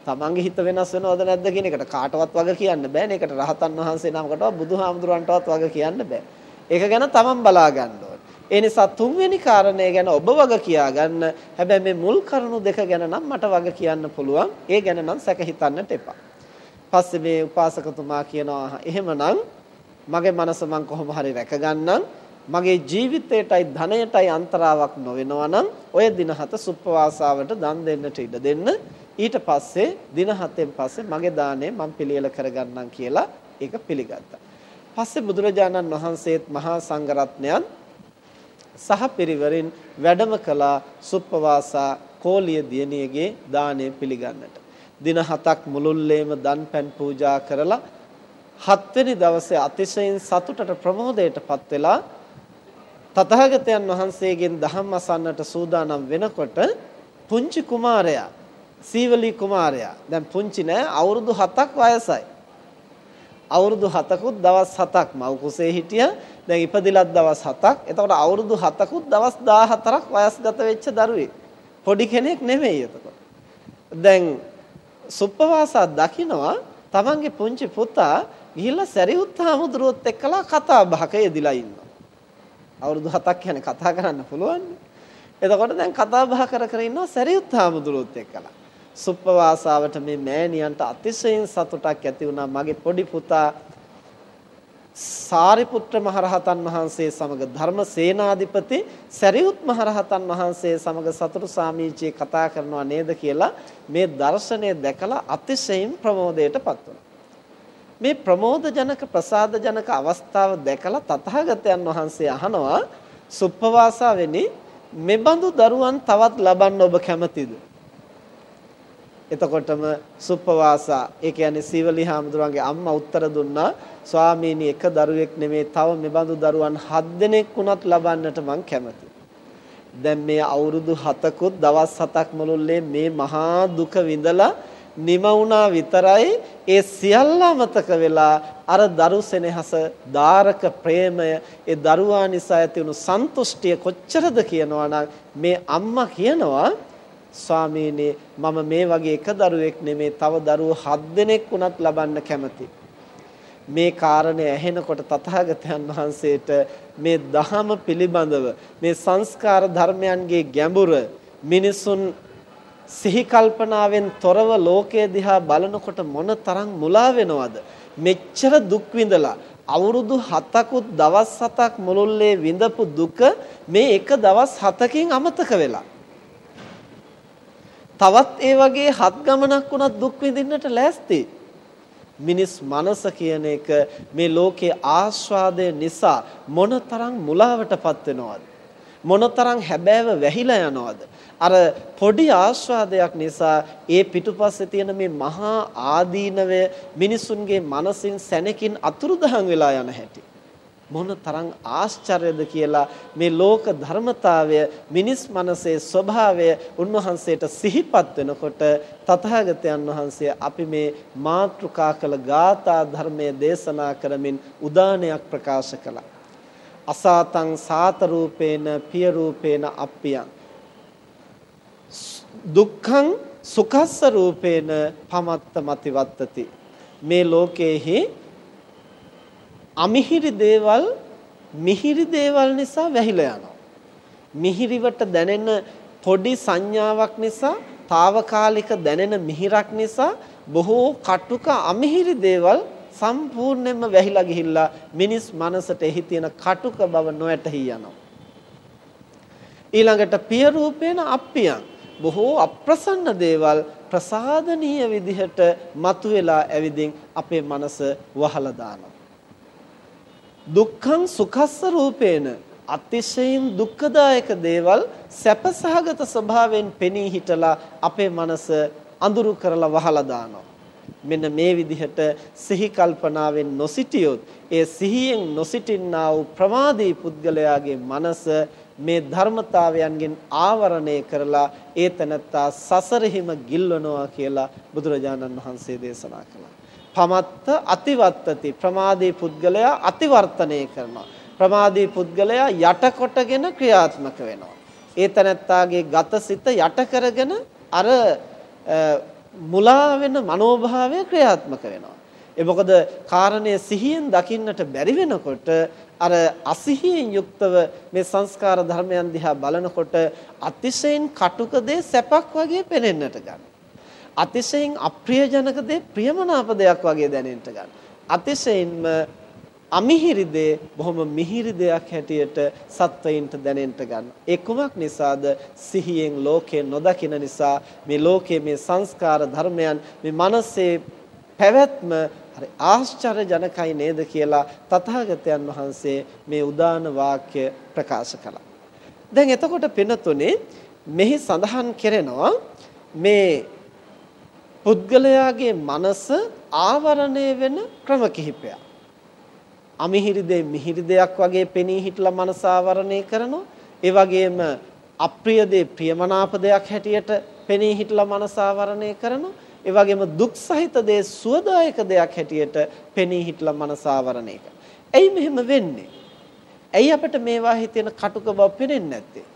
තමන්ගේ හිත වෙනස් වෙනවද නැද්ද කියන එකට කාටවත් වග කියන්න බෑනේ. ඒකට රහතන් වහන්සේ නමකටවත් බුදුහාමුදුරන්ටවත් වග කියන්න බෑ. ඒක ගැන තමන් බලා ගන්න ඒ නිසා තුන්වෙනි කාරණය ගැන ඔබ වග කියා ගන්න. හැබැයි මේ මුල් කරුණු දෙක ගැන නම් මට වග කියන්න පුළුවන්. ඒ ගැන නම් සැක හිතන්නට එපා. පස්සේ මේ උපාසකතුමා කියනවා එහෙමනම් මගේ මනස මං කොහොම හරි රැකගන්නම්. මගේ ජීවිතයටයි ධනයටයි අන්තරාවක් නොවෙනවා නම් ඔය දින හත සුප්පවාසාවට දන් දෙන්නට ඉඩ දෙන්න. ඊට පස්සේ දින හතෙන් පස්සේ මගේ දාණය මම පිළියෙල කරගන්නම් කියලා ඒක පිළිගත්තා. පස්සේ බුදුරජාණන් වහන්සේත් මහා සංඝරත්නයන් සහ පිරිවරින් වැඩම කළා සුප්පවාසා කෝලිය දියණියගේ දාණය පිළිගන්නට. දින හතක් මුළුල්ලේම දන් පැන් පූජා කරලා හත්වෙනි දවසේ අතිශයින් සතුටට ප්‍රමෝදයටපත් වෙලා තථාගතයන් වහන්සේගෙන් දහම් අසන්නට සූදානම් වෙනකොට පුංචි කුමාරයා සීවලී කුමාරයා දැන් පුංචි නෑ අවුරුදු 7ක් වයසයි අවුරුදු 7කුත් දවස් 7ක් මව් කුසේ හිටියා. දැන් ඉපදිලත් දවස් 7ක්. එතකොට අවුරුදු 7කුත් දවස් 14ක් වයස්ගත වෙච්ච දරුවෙක්. පොඩි කෙනෙක් නෙමෙයි එතකොට. දැන් සුප්පවාසා දකිනවා තමන්ගේ පුංචි පුතා ගිහිල්ලා සැරියුත් හාමුදුරුවොත් එක්කලා කතා බහක යෙදිලා ඉන්නවා. අවුරුදු 7ක් යන කතා කරන්න පුළුවන්. එතකොට දැන් කතා බහ කර කර ඉන්නවා සැරියුත් හාමුදුරුවොත් එක්කලා. සුප්පවාසාවට මේ මෑණියන්ට අතිශයින් සතුටක් ඇති වුණා මගේ පොඩි පුතා සාරිපුත්‍ර මහරහතන් වහන්සේ සමග ධර්මසේනාධිපති සරියුත් මහරහතන් වහන්සේ සමග සතුටු සාමීචියේ කතා කරනවා නේද කියලා මේ දර්ශනය දැකලා අතිශයින් ප්‍රමෝදයටපත් වුණා. මේ ප්‍රමෝදජනක ප්‍රසාදජනක අවස්ථාව දැකලා තථාගතයන් වහන්සේ අහනවා සුප්පවාසාවෙනි මෙබඳු දරුවන් තවත් ලබන්න ඔබ කැමතිද? එතකොටම සුප්පවාසා ඒ කියන්නේ සීවලි හාමුදුරන්ගේ අම්මා උත්තර දුන්නා ස්වාමීනි එක දරුවෙක් නෙමේ තව මෙබඳු දරුවන් හත් දෙනෙක් වුණත් ලබන්නට මං කැමතියි. දැන් මේ අවුරුදු 7කුත් දවස් 7ක් මුළුල්ලේ මේ මහා දුක විඳලා නිම වුණා විතරයි ඒ සියල්ල අමතක වෙලා අර දරු සෙනෙහස දාරක ප්‍රේමය ඒ දරුවා නිසා ඇති වුණු සන්තුෂ්ටිය කොච්චරද කියනවා මේ අම්මා කියනවා ස්වාමීනි මම මේ වගේ එක දරුවෙක් නෙමේ. තව දරුවෝ හත් දෙනෙක් වුණත් ලබන්න කැමතියි මේ කාරණය ඇහෙනකොට තථාගතයන් වහන්සේට මේ දහම පිළිබඳව මේ සංස්කාර ධර්මයන්ගේ ගැඹුර මිනිසුන් සිහි කල්පනාවෙන් තොරව ලෝකයේ දිහා බලනකොට මොන තරම් මුලා වෙනවද? මෙච්චර දුක් විඳලා අවුරුදු 7කුත් දවස් 7ක් මුළුල්ලේ විඳපු දුක මේ එක දවස් 7කින් අමතක වෙලා. තවත් ඒ වගේ හත් ගමනක් වුණත් දුක් විඳින්නට ලෑස්ති. මිනිස් මනස කියන එක මේ ලෝකේ ආස්වාදය නිසා මොනතරම් මුලාවටපත් වෙනවද? මොනතරම් හැබෑව වැහිලා යනවද? අර පොඩි ආස්වාදයක් නිසා ඒ පිටුපස්සේ තියෙන මේ මහා ආදීනවය මිනිසුන්ගේ මනසින් සැනකින් අතුරුදහන් වෙලා යන හැටි. මොන තරම් ආශ්චර්යද කියලා මේ ලෝක ධර්මතාවය මිනිස් මනසේ ස්වභාවය උන්වහන්සේට සිහිපත් වෙනකොට තථාගතයන් වහන්සේ අපි මේ මාත්‍රිකා කළ ගාථා ධර්මයේ දේශනා කරමින් උදානයක් ප්‍රකාශ කළා. අසාතං සාත රූපේන පිය රූපේන අප්පියං දුක්ඛං සුඛස්ස රූපේන පමත්ත මතිවත්තති මේ ලෝකයේහි අමිහිරි දේවල් මිහිරි දේවල් නිසා වැහිලා යනවා. මිහිරිවට දැනෙන පොඩි සංඥාවක් නිසා, తాවකාලික දැනෙන මිහිරක් නිසා බොහෝ කටුක අමිහිරි දේවල් සම්පූර්ණයෙන්ම වැහිලා ගිහිල්ලා මිනිස් මනසට එහි තියෙන කටුක බව නොඇතහි යනවා. ඊළඟට පිය රූපේන අප්පියන් බොහෝ අප්‍රසන්න දේවල් ප්‍රසාදනීය විදිහට මතුවලා ඇවිදින් අපේ මනස වහලා දානවා. දුක්ඛං සුඛස්ස රූපේන අතිශයින් දුක්ඛදායක දේවල් සැපසහගත ස්වභාවයෙන් පෙනී හිටලා අපේ මනස අඳුරු කරලා වහලා දානවා. මෙන්න මේ විදිහට සිහි කල්පනාවෙන් නොසිටියොත් ඒ සිහියෙන් නොසිටින්නා වූ ප්‍රමාදී පුද්ගලයාගේ මනස මේ ධර්මතාවයන්ගෙන් ආවරණය කරලා ඒ තනත්තා සසරෙහිම ගිල්වනවා කියලා බුදුරජාණන් වහන්සේ දේශනා කළා. පමත්ත අතිවත්තති ප්‍රමාදී පුද්ගලයා අතිවර්තනය කරනවා. ප්‍රමාදී පුද්ගලයා යට කොටගෙන ක්‍රියාත්මක වෙනවා. ඒ තනත්තාගේ ගතසිත යට කරගෙන අර මුලා වෙන මනෝභාවය ක්‍රියාත්මක වෙනවා. ඒ මොකද කාරණය සිහියෙන් දකින්නට බැරි වෙනකොට අර අසිහියෙන් යුක්තව මේ සංස්කාර ධර්මයන් දිහා බලනකොට අතිශයින් කටුක දේ සැපක් වගේ පෙනෙන්නට ගන්නවා. අතිශයින් අප්‍රියජනක දේ ප්‍රියමනාප දෙයක් වගේ දැනෙන්න ගන්න. අතිශයින්ම අමිහිරි දේ බොහොම මිහිරි දෙයක් හැටියට සත්වයින්ට දැනෙන්න ගන්න. ඒ කුමක් නිසාද? සිහියෙන් ලෝකේ නොදකින නිසා මේ ලෝකයේ මේ සංස්කාර ධර්මයන් මේ මනසේ පැවැත්ම හරි ආශ්චර්යජනකයි නේද කියලා තථාගතයන් වහන්සේ මේ උදාන වාක්‍ය ප්‍රකාශ කළා. දැන් එතකොට පිනතුනේ මෙහි සඳහන් කෙරෙනවා මේ පුද්ගලයාගේ මනස ආවරණය වෙන ක්‍රම කිහිපයක්. අමිහිරි දෙය මිහිරි දෙයක් වගේ පෙනී හිටලා මනස ආවරණය කරනවා. ඒ වගේම අප්‍රිය දේ ප්‍රියමනාප දෙයක් හැටියට පෙනී හිටලා මනස ආවරණය කරනවා. ඒ වගේම දුක් සහිත දේ සුවදායක දෙයක් හැටියට පෙනී හිටලා මනස ආවරණය කරනවා. ඇයි මෙහෙම වෙන්නේ? ඇයි අපිට මේවා හිතෙන කටුක බව පේන්නේ නැත්තේ?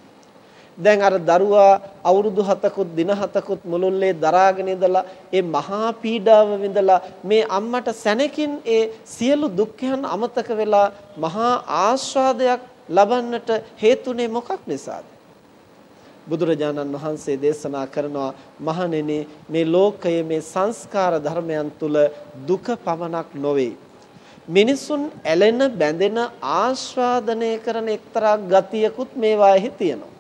දැන් අර දරුවා අවුරුදු 7කුත් දින 7කුත් මුළුල්ලේ දරාගෙන ඉඳලා ඒ මහා පීඩාව විඳලා මේ අම්මට සැනකින් ඒ සියලු දුක්ඛයන් අමතක වෙලා මහා ආස්වාදයක් ලබන්නට හේතුනේ මොකක් නිසාද? බුදුරජාණන් වහන්සේ දේශනා කරනවා මහණෙනි මේ ලෝකයේ මේ සංස්කාර ධර්මයන් තුල දුක පමණක් නොවේ. මිනිසුන් ඇලෙන බැඳෙන ආස්වාදනය කරන එක්තරා ගතියකුත් මේවාෙහි තියෙනවා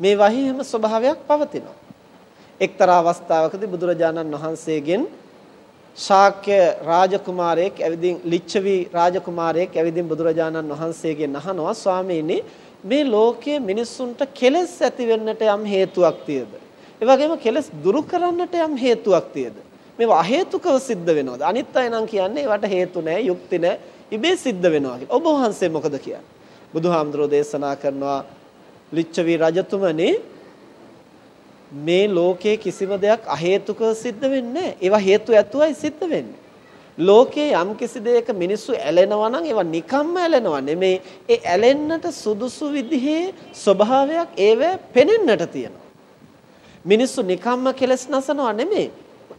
මේ වහීම ස්වභාවයක් පවතිනවා. එක්තරා අවස්ථාවකදී බුදුරජාණන් වහන්සේගෙන් ශාක්‍ය රාජකුමාරයෙක් ඇවිදින් ලිච්ඡවි රාජකුමාරයෙක් ඇවිදින් බුදුරජාණන් වහන්සේගෙන් අහනවා ස්වාමීනි මේ ලෝකයේ මිනිස්සුන්ට කෙලෙස් ඇති වෙන්නට යම් හේතුවක් තියද? ඒ වගේම කෙලෙස් දුරු කරන්නට යම් හේතුවක් තියද? මේවා අහේතුකව සිද්ධ වෙනවද? අනිත් අය නම් කියන්නේ ඒවට හේතු නැහැ, යුක්ති නැහැ, ඉබේ සිද්ධ වෙනවා කියලා. ඔබ වහන්සේ මොකද කියන්නේ? බුදුහාමුදුරෝ දේශනා කරනවා ලිච්ඡවි රජතුමනි මේ ලෝකයේ කිසිම දෙයක් අහේතුකව සිද්ධ වෙන්නේ නැහැ. ඒවා හේතු ඇතුවයි සිද්ධ වෙන්නේ. ලෝකයේ යම් කිසි දෙයක මිනිස්සු ඇලෙනවා නම් ඒවා නිකම්ම ඇලෙනවා නෙමෙයි. ඒ ඇලෙන්නට සුදුසු විදිහේ ස්වභාවයක් ඒව පෙනෙන්නට තියෙනවා. මිනිස්සු නිකම්ම කෙලස් නසනවා නෙමෙයි.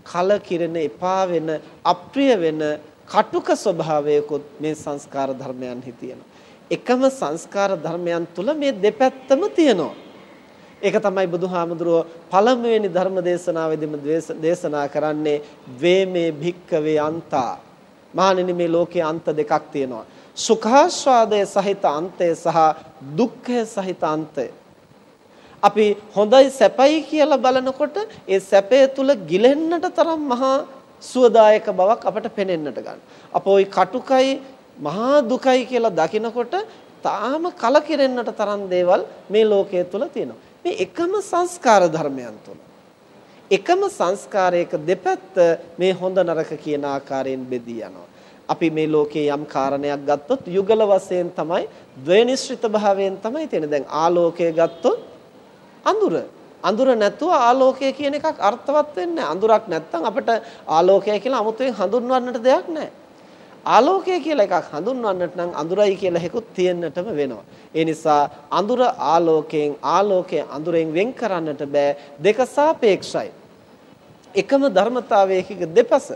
කල කිරෙන එපා වෙන අප්‍රිය වෙන කටුක ස්වභාවයකොත් මේ සංස්කාර ධර්මයන්හි තියෙනවා. එකම සංස්කාර ධර්මයන් තුල මේ දෙපැත්තම තියෙනවා. ඒක තමයි බුදුහාමුදුරුව පළමුවෙනි ධර්ම දේශනාවේදීම දේශනා කරන්නේ ද්වේමේ භික්කවේ අන්තා. මහණෙනි මේ ලෝකේ අන්ත දෙකක් තියෙනවා. සුඛාස්වාදයේ සහිත අන්තය සහ දුක්ඛය සහිත අන්තය. අපි හොඳයි සැපයි කියලා බලනකොට ඒ සැපය තුල ගිලෙන්නට තරම් මහා සුවදායක බවක් අපට පෙනෙන්නට ගන්න. අපෝ ওই කටුකයි මහා දුකයි කියලා දකිනකොට තාම කලකිරෙන්නට තරම් දේවල් මේ ලෝකයේ තුල තියෙනවා. මේ එකම සංස්කාර ධර්මයන් තුල. එකම සංස්කාරයක දෙපැත්ත මේ හොඳ නරක කියන ආකාරයෙන් බෙදී යනවා. අපි මේ ලෝකයේ යම් කාරණයක් ගත්තොත් යුගල වශයෙන් තමයි ද්වේනිශ්චිත භාවයෙන් තමයි තියෙන්නේ. දැන් ආලෝකය ගත්තොත් අඳුර. අඳුර නැතුව ආලෝකය කියන එකක් අර්ථවත් වෙන්නේ අඳුරක් නැත්නම් අපිට ආලෝකය කියලා 아무තෙන් හඳුන්වන්නට දෙයක් නැහැ. ආලෝකය කියලා එකක් හඳුන්වන්නට නම් අඳුරයි කියලා එකකුත් තියෙන්නටම වෙනවා. ඒ නිසා අඳුර ආලෝකයෙන් ආලෝකය අඳුරෙන් වෙන් කරන්නට බෑ. දෙක සාපේක්ෂයි. එකම ධර්මතාවයක දෙපස.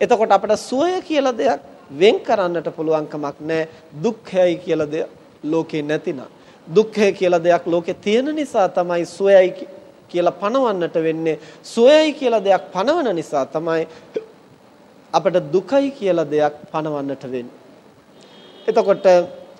එතකොට අපිට සුවය කියලා දෙයක් වෙන් කරන්නට පුළුවන් කමක් නැහැ. දුක්ඛයයි කියලා දෙයක් ලෝකේ නැතිනම්. දුක්ඛය කියලා දෙයක් ලෝකේ තියෙන නිසා තමයි සුවයයි කියලා පණවන්නට වෙන්නේ. සුවයයි කියලා දෙයක් පණවන නිසා තමයි අපට දුකයි කියලා දෙයක් පණවන්නට වෙන්නේ. එතකොට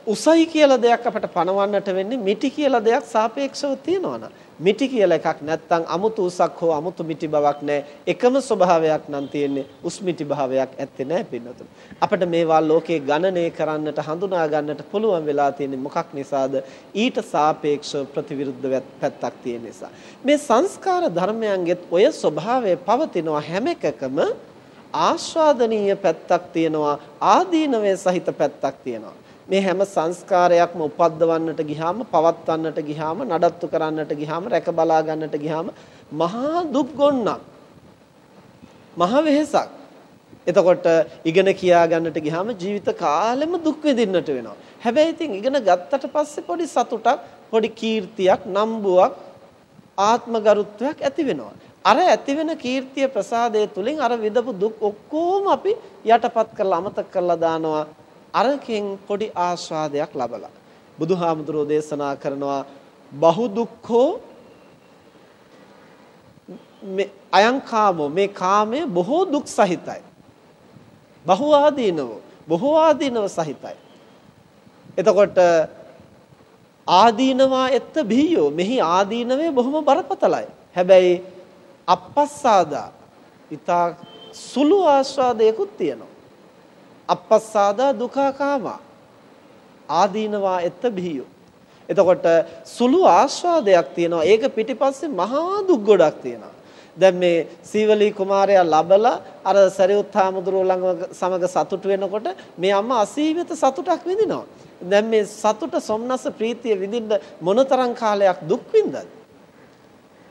උසයි කියලා දෙයක් අපට පණවන්නට වෙන්නේ මිටි කියලා දෙයක් සාපේක්ෂව තියෙනවා නම්. මිටි කියලා එකක් නැත්නම් අමුතු උසක් හෝ අමුතු මිටි බවක් නැහැ. එකම ස්වභාවයක් නම් තියෙන්නේ උස් මිටි භාවයක් ඇත්තේ නැහැ පින්නතුන්. අපිට මේවා ලෝකේ ගණනය කරන්නට හඳුනා ගන්නට පුළුවන් වෙලා තියෙන්නේ මොකක් නිසාද? ඊට සාපේක්ෂව ප්‍රතිවිරුද්ධ පැත්තක් තියෙන නිසා. මේ සංස්කාර ධර්මයන්ගෙත් ඔය ස්වභාවය පවතිනවා හැම එකකම ආස්වාදනීය පැත්තක් තියෙනවා ආදීනවය සහිත පැත්තක් තියෙනවා. මේ හැම සංස්කාරයක්ම උපද්දවන්නට ගියාම පවත්වන්නට ගියාම නඩත්තු කරන්නට ගියාම රැක බලා ගන්නට ගියාම මහා දුක් ගොන්නක්. මහ වෙහසක්. එතකොට ඉගෙන කියා ගන්නට ගියාම ජීවිත කාලෙම දුක් විඳින්නට වෙනවා. හැබැයි ඉතින් ඉගෙන ගත්තට පස්සේ පොඩි සතුටක් පොඩි කීර්තියක් නම්බුවක් ආත්මගරුත්වයක් ඇති වෙනවා. අර ඇති වෙන කීර්තිය ප්‍රසාදයේ තුලින් අර විඳපු දුක් ඔක්කොම අපි යටපත් කරලා අමතක කරලා දානවා. අරකින් පොඩි ආස්වාදයක් ලබලා. බුදුහාමුදුරෝ දේශනා කරනවා බහු දුක්ඛෝ මේ අයං කාමෝ. මේ කාමය බොහෝ දුක් සහිතයි. බහු ආදීනව බොහෝ ආදීනව සහිතයි. එතකොට ආදීනවා එත්ත බිහියෝ. මෙහි ආදීනවේ බොහොම බරපතලයි. හැබැයි අපස්සාදා ඊතා සුළු ආස්වාදයකුත් තියෙනවා. අපස්සාදා දුකාකාමා ආදීනවා එත්ත බිහියෝ. එතකොට සුළු ආස්වාදයක් තියෙනවා. ඒක පිටිපස්සේ මහා දුක් ගොඩක් තියෙනවා. දැන් මේ සීවලී කුමාරයා ලබලා අර සරියුත් හාමුදුරුව ළඟ සමග සතුට වෙනකොට මේ අම්මා අසීමිත සතුටක් විඳිනවා. දැන් මේ සතුට සොම්නස ප්‍රීතිය විඳින්න මොනතරම් කාලයක් දුක් විඳද?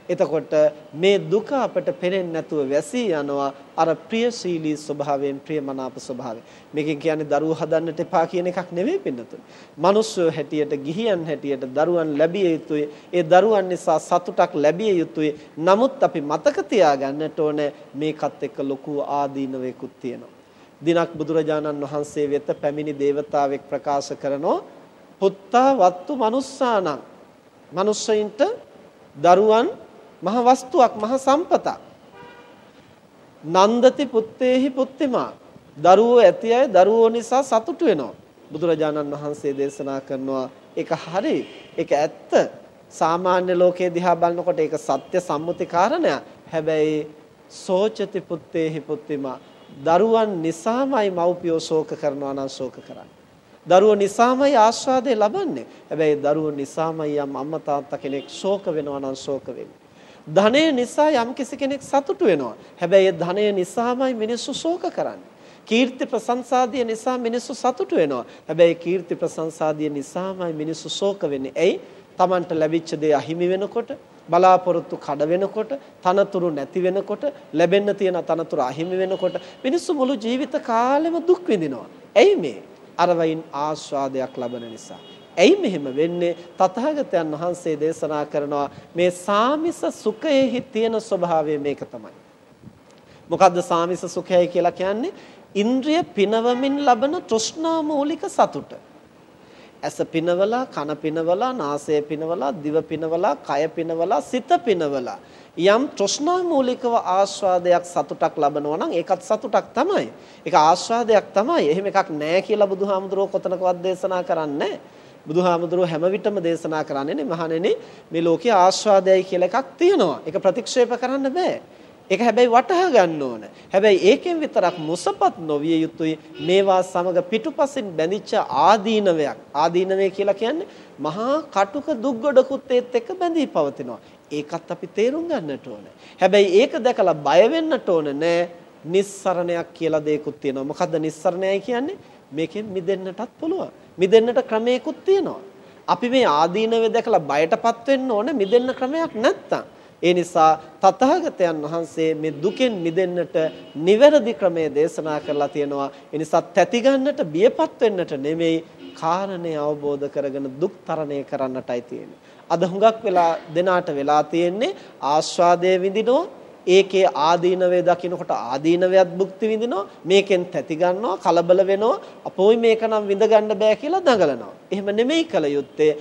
එතකොට මේ දුක අපට පෙනෙන්නේ නැතුව වැසී යනවා අර ප්‍රියශීලී ස්වභාවයෙන් ප්‍රියමනාප ස්වභාවයෙන්. මේකෙන් කියන්නේ දරුවෝ හදන්නට එපා කියන එකක් නෙවෙයි පින්නතුනි. මිනිස්සු හැටියට ගිහියන් හැටියට දරුවන් ලැබිය යුතුයි. ඒ දරුවන් නිසා සතුටක් ලැබිය යුතුයි. නමුත් අපි මතක තියාගන්නට ඕනේ මේකත් එක්ක ලොකු ආදීනවයකුත් තියෙනවා. දිනක් බුදුරජාණන් වහන්සේ වෙත පැමිණි දේවතාවෙක් ප්‍රකාශ කරනෝ පුත්තා වත්තු manussානං. මිනිස්සයින්ට දරුවන් මහ වස්තුවක් මහ සම්පතක්. නන්දති පුත්තේහි පුත්තිමා. දරුවෝ ඇති අය දරුවෝ නිසා සතුටු වෙනවා. බුදුරජාණන් වහන්සේ දේශනා කරනවා ඒක හරි. ඒක ඇත්ත. සාමාන්‍ය ලෝකයේ දිහා බලනකොට ඒක සත්‍ය සම්මුති කාරණයක්. හැබැයි සෝචති පුත්තේහි පුත්තිමා දරුවන් නිසාමයි මව්පියෝ ශෝක කරනවා නම් ශෝක කරන්නේ. දරුවෝ නිසාමයි ආස්වාදේ ලබන්නේ. හැබැයි දරුවෝ නිසාමයි යම් අම්මා තාත්තා කෙනෙක් ශෝක වෙනවා නම් ශෝක වෙන්නේ. ධනය නිසා යම් කෙනෙක් සතුටු වෙනවා. හැබැයි ඒ ධනය නිසාමයි මිනිස්සු ශෝක කරන්නේ. කීර්ති ප්‍රශංසාදිය නිසා මිනිස්සු සතුටු වෙනවා. හැබැයි කීර්ති ප්‍රශංසාදිය නිසාමයි මිනිස්සු ශෝක වෙන්නේ. ඇයි? Tamanට ලැබිච්ච දේ අහිමි වෙනකොට බලාපොරොත්තු කඩ වෙනකොට තනතුරු නැති වෙනකොට ලැබෙන්න තියෙන තනතුරු අහිමි වෙනකොට මිනිස්සු මුළු ජීවිත කාලෙම දුක් විඳිනවා. ඇයි මේ? අරවයින් ආස්වාදයක් ලබන නිසා. ඇයි මෙහෙම වෙන්නේ? තථාගතයන් වහන්සේ දේශනා කරනවා මේ සාමිස සුඛයෙහි තියෙන ස්වභාවය මේක තමයි. මොකද්ද සාමිස සුඛයයි කියලා කියන්නේ? ඉන්ද්‍රිය පිනවමින් ලබන තෘෂ්ණා මූලික සතුට. ඇස පිනවලා, කන පිනවලා, නාසය පිනවලා, දිව පිනවලා, කය පිනවලා, සිත පිනවලා යම් තෘෂ්ණා මූලිකව ආස්වාදයක් සතුටක් ලබනවා නම් ඒකත් සතුටක් තමයි. ඒක ආස්වාදයක් තමයි. එහෙම එකක් නැහැ කියලා බුදුහාමුදුරුවෝ කොතනකවත් දේශනා කරන්නේ බුදුහාමුදුරුවෝ හැම විටම දේශනා කරන්නේ නේ මහණෙනි මේ ලෝකේ ආස්වාදයයි කියලා එකක් තියෙනවා. ඒක ප්‍රතික්ෂේප කරන්න බෑ. ඒක හැබැයි වටහා ගන්න ඕන. හැබැයි ඒකෙන් විතරක් මුසපත් නොවිය යුතුයි මේවා සමග පිටුපසින් බැඳිච්ච ආදීනවයක්. ආදීනවය කියලා කියන්නේ මහා කටුක දුක්ගොඩකුත් ඒත් එක්ක බැඳී පවතිනවා. ඒකත් අපි තේරුම් ගන්නට ඕන. හැබැයි ඒක දැකලා බය වෙන්නට ඕන නෑ. නිස්සරණයක් කියලා දෙයක්ත් තියෙනවා. මොකද්ද නිස්සරණයයි කියන්නේ? මේකෙන් මිදෙන්නටත් පුළුවන්. මිදෙන්නට ක්‍රමයකුත් තියෙනවා. අපි මේ ආදීනවේ දැකලා බයටපත් වෙන්න ඕන මිදෙන්න ක්‍රමයක් නැත්තම්. ඒ නිසා තථාගතයන් වහන්සේ මේ දුකෙන් මිදෙන්නට නිවැරදි ක්‍රමය දේශනා කරලා තියෙනවා. ඒ නිසා තැති ගන්නට බියපත් වෙන්නට නෙමෙයි කාරණේ අවබෝධ කරගෙන දුක් තරණය කරන්නටයි තියෙන්නේ. අද හුඟක් වෙලා දෙනාට වෙලා තියෙන්නේ ආස්වාදයේ විඳිනවා ඒකේ ආදීනවේ දකින්නකොට ආදීනවයත් භුක්ති විඳිනවා මේකෙන් තැති ගන්නවා කලබල වෙනවා අපෝයි මේක නම් විඳ ගන්න බෑ කියලා දඟලනවා. එහෙම නෙමෙයි කල යුත්තේ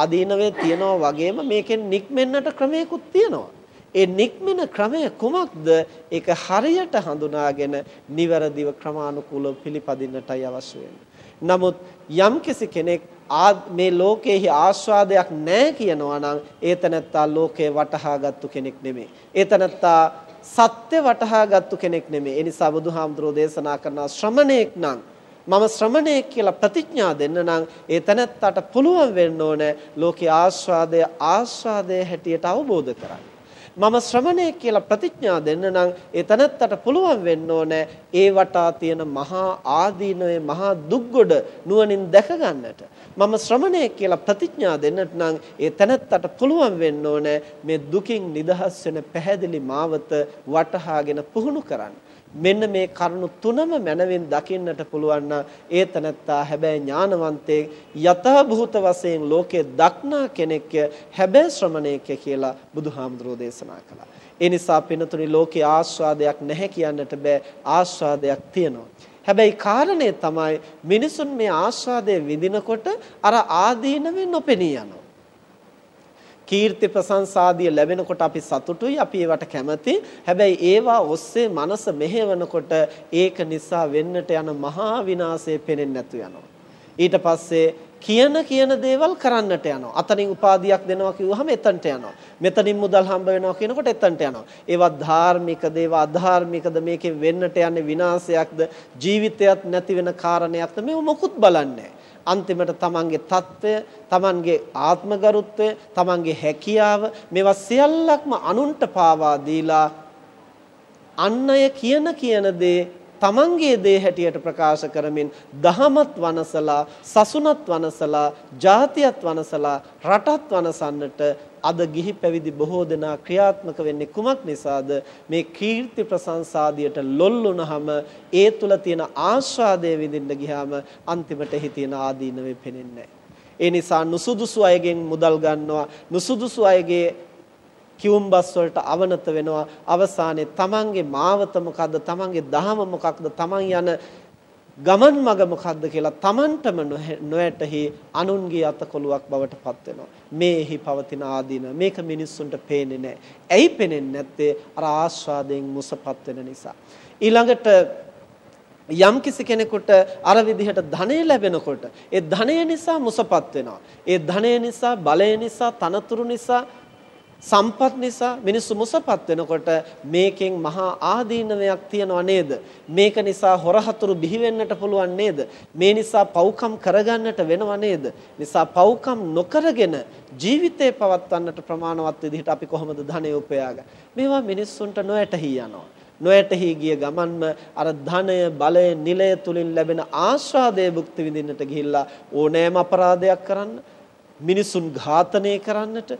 ආදීනවේ තියනවා වගේම මේකෙන් නික්මෙන්නට ක්‍රමයකුත් තියෙනවා. ඒ නික්මෙන ක්‍රමය කුමක්ද? ඒක හරියට හඳුනාගෙන නිවැරදිව ක්‍රමානුකූලව පිළිපදින්නටයි අවශ්‍ය නමුත් යම්කිසි කෙනෙක් මේ ලෝකයේ ආස්වාදයක් නැහැ කියනවා නම් ඒ තනත්තා ලෝකේ වටහාගත්තු කෙනෙක් නෙමෙයි. ඒ තනත්තා සත්‍ය වටහාගත්තු කෙනෙක් නෙමෙයි. ඒ නිසා බුදුහාමුදුරෝ දේශනා කරන ශ්‍රමණේක් නම් මම ශ්‍රමණේක් කියලා ප්‍රතිඥා දෙන්න නම් ඒ තනත්තාට පුළුවන් වෙන්න ඕනේ ලෝකේ ආස්වාදය ආස්වාදයේ හැටියට අවබෝධ කරගන්න. මම ශ්‍රමණයෙක් කියලා ප්‍රතිඥා දෙන්න නම් ඒ තනත්තට පුළුවන් වෙන්න ඕනේ ඒ වටා තියෙන මහා ආදීනවේ මහා දුක්ගොඩ නුවණින් දැක ගන්නට. මම ශ්‍රමණයෙක් කියලා ප්‍රතිඥා දෙන්නට නම් ඒ තනත්තට පුළුවන් වෙන්න ඕනේ මේ දුකින් නිදහස් වෙන පැහැදිලි මාවත වටහාගෙන පුහුණු කරන්න. මෙන්න මේ කරුණු තුනම මනවින් දකින්නට පුළුවන් ඒ තනත්තා හැබැයි ඥානවන්තේ යත භූත වශයෙන් ලෝකේ දක්නා කෙනෙක් හැබැයි ශ්‍රමණේක කියලා බුදුහාමුදුරෝ දේශනා කළා. ඒ නිසා පිනතුනි ලෝකේ ආස්වාදයක් නැහැ කියන්නට බෑ ආස්වාදයක් තියෙනවා. හැබැයි කාරණේ තමයි මිනිසුන් මේ ආස්වාදය විඳිනකොට අර ආදීනවෙන් නොපෙනී යනවා. කීර්ති ප්‍රශංසාදිය ලැබෙනකොට අපි සතුටුයි අපි ඒවට කැමති. හැබැයි ඒවා ඔස්සේ මනස මෙහෙවනකොට ඒක නිසා වෙන්නට යන මහා විනාශය පෙනෙන්නේ නැතු යනවා. ඊට පස්සේ කියන කියන දේවල් කරන්නට යනවා. අතනින් උපාධියක් දෙනවා කිව්වහම එතනට යනවා. මෙතනින් මුදල් හම්බ වෙනවා කියනකොට එතනට යනවා. ඒවා ධාර්මිකද ඒවා අධාර්මිකද මේකෙන් වෙන්නට යන්නේ විනාශයක්ද ජීවිතයක් නැති වෙන කාරණයක්ද මේව මොකුත් බලන්නේ අන්තිමට තමන්ගේ తত্ত্বය තමන්ගේ ආත්මගරුත්වය තමන්ගේ හැකියාව මේවා සියල්ලක්ම අනුන්ට පාවා දීලා අන්නය කියන කියන දේ තමන්ගේ දේ හැටියට ප්‍රකාශ කරමින් දහමත් වනසලා සසුනත් වනසලා ජාතියත් වනසලා රටත් වනසන්නට අද ගිහි පැවිදි බොහෝ දෙනා ක්‍රියාත්මක වෙන්නේ කුමක් නිසාද? මේ කීර්ති ප්‍රශංසාදියට ලොල් වුණාම ඒ තුල තියෙන ආස්වාදය විඳින්න ගියාම අන්තිමට එහි තියෙන ආදීනවේ පෙනෙන්නේ ඒ නිසා නුසුදුසු අයගෙන් මුදල් ගන්නවා නුසුදුසු අයගේ කිවුම් බස් වලට අවනත වෙනවා. අවසානයේ තමන්ගේ මාවත මොකද්ද? තමන්ගේ දහම මොකක්ද? තමන් යන ගමන් මඟ මොකද්ද කියලා තමන්ටම නොඇටහි අනුන්ගේ අතකොලුවක් බවට පත් වෙනවා මේහි පවතින ආදීන මේක මිනිස්සුන්ට පේන්නේ නැහැ ඇයි පේන්නේ නැත්තේ? අර ආස්වාදයෙන් මුසපත් වෙන නිසා. ඊළඟට යම් කිසි කෙනෙකුට අර විදිහට ධනය ලැබෙනකොට ඒ ධනය නිසා මුසපත් වෙනවා ඒ ධනය නිසා බලය නිසා තනතුරු නිසා සම්පත් නිසා මිනිස්සු මුසපත් වෙනකොට මේකෙන් මහා ආදීනවයක් තියනව නේද? මේක නිසා හොරහතුරු බිහි වෙන්නට පුළුවන් නේද? මේ නිසා පව්කම් කරගන්නට වෙනව නේද? නිසා පව්කම් නොකරගෙන ජීවිතේ පවත්වන්නට ප්‍රමාණවත් විදිහට අපි කොහොමද ධනය උපයාගන්නේ මේවා මිනිස්සුන්ට නොඇටහි යනවා. නොඇටහි ගිය ගමන්ම අර ධනය බලය නිලය තුලින් ලැබෙන ආස්වාදයේ භුක්ති විඳින්නට ගිහිල්ලා ඕනෑම අපරාධයක් කරන්න මිනිසුන් ඝාතනය කරන්නට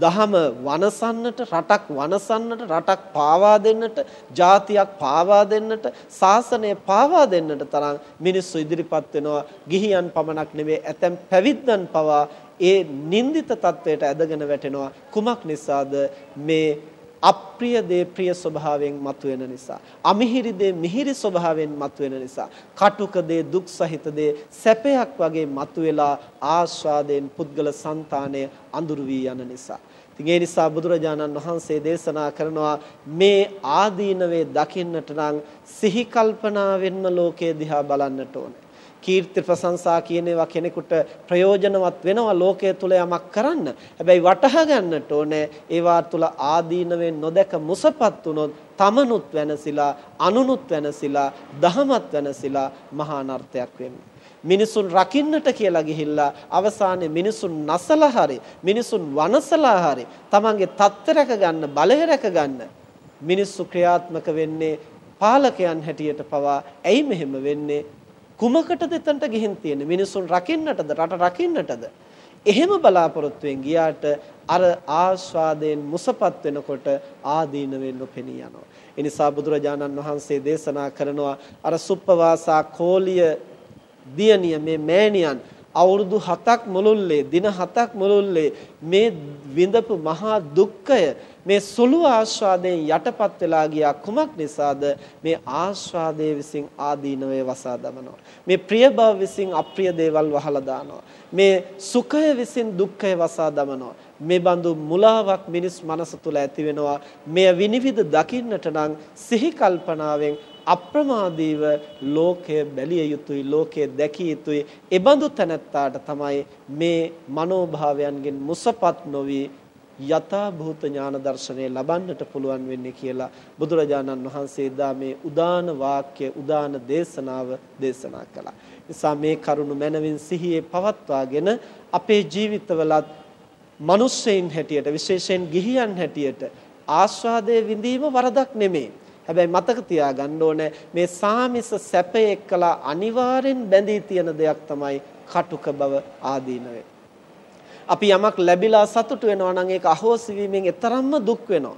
දහම වනසන්නට රටක් වනසන්නට රටක් පාවා දෙන්නට ජාතියක් පාවා දෙන්නට ශාසනය පාවා දෙන්නට තරම් මිනිස්සු ඉදිරිපත් වෙනවා. ගිහියන් පමණක් නෙවෙයි ඇතැම් පැවිද්දන් පවා ඒ නින්දිත තත්වයට ඇදගෙන වැටෙනවා. කුමක් නිසාද? මේ අප්‍රිය දේ ප්‍රිය ස්වභාවයෙන් මතුවෙන නිසා අමිහිරි දේ මිහිරි ස්වභාවයෙන් මතුවෙන නිසා කටුක දේ දුක් සහිත දේ සැපයක් වගේ මතුවෙලා ආස්වාදයෙන් පුද්ගල సంతානය අඳුරු වී යන නිසා. ඉතින් ඒ නිසා බුදුරජාණන් වහන්සේ දේශනා කරනවා මේ ආදීනවේ දකින්නට නම් සිහි කල්පනාවෙන්ම ලෝකයේ දිහා බලන්නට ඕනේ. කීර්ති ප්‍රශංසා කියන ඒවා කෙනෙකුට ප්‍රයෝජනවත් වෙනවා ලෝකයේ තුල යමක් කරන්න. හැබැයි වටහා ගන්නට ඕනේ ඒවා තුල ආදීනවෙන් නොදක මුසපත් වුනොත් තමනුත් වෙනසිලා අනුනුත් වෙනසිලා දහමත් වෙනසිලා මහා අනර්ථයක් වෙන්නේ. මිනිසුන් රකින්නට කියලා ගිහිල්ලා අවසානයේ මිනිසුන් නැසලා හරි මිනිසුන් වනසලා හරි තමන්ගේ තත්ත්ව රැක ගන්න බලය රැක ගන්න මිනිස්සු ක්‍රියාත්මක වෙන්නේ පාලකයන් හැටියට පවා ඇයි මෙහෙම වෙන්නේ කුමකටද එතනට ගිහින් තියෙන්නේ? මිනිසුන් රකින්නටද? රට රකින්නටද? එහෙම බලාපොරොත්තුෙන් ගියාට අර ආස්වාදයෙන් මුසපත් වෙනකොට ආදීනවෙන් නොපෙනී යනවා. ඒ නිසා බුදුරජාණන් වහන්සේ දේශනා කරනවා අර සුප්පවාසා කෝලිය දියණිය මේ මෑණියන් අවුරුදු 7ක් මුළුල්ලේ දින 7ක් මුළුල්ලේ මේ විඳපු මහා දුක්ඛය මේ සුළු ආස්වාදයෙන් යටපත් වෙලා ගියා කුමක් නිසාද? මේ ආස්වාදයේ විසින් ආදීනවේ වසා දමනවා. මේ ප්‍රිය බව විසින් අප්‍රිය දේවල් වහලා දානවා. මේ සුඛය විසින් දුක්ඛය වසා දමනවා. මේ බඳු මුලාවක් මිනිස් මනස තුල ඇති වෙනවා. මෙය විනිවිද දකින්නට නම් සිහි කල්පනාවෙන් අප්‍රමාදීව ලෝකය බැලිය යුතුයි ලෝකය දැකිය යුතුයි. ඒ බඳු තැනැත්තාට තමයි මේ මනෝභාවයන්ගෙන් මුසපත් නොවි යථා භූත ඥාන දර්ශනය ලබන්නට පුළුවන් වෙන්නේ කියලා බුදුරජාණන් වහන්සේ දා මේ උදාන වාක්‍ය උදාන දේශනාව දේශනා කළා. නිසා මේ කරුණ මනවින් සිහියේ පවත්වාගෙන අපේ ජීවිතවලත් මිනිස්සෙයින් හැටියට විශේෂයෙන් ගිහියන් හැටියට ආස්වාදයේ විඳීම වරදක් නෙමෙයි. හැබැයි මතක තියාගන්න ඕනේ මේ සාමිස සැපේ එක්කලා අනිවාර්යෙන් බැඳී තියෙන දෙයක් තමයි කටුක බව ආදීනවේ. අපි යමක් ලැබිලා සතුටු වෙනවා නම් ඒක අහෝසි වීමෙන් එතරම්ම දුක් වෙනවා.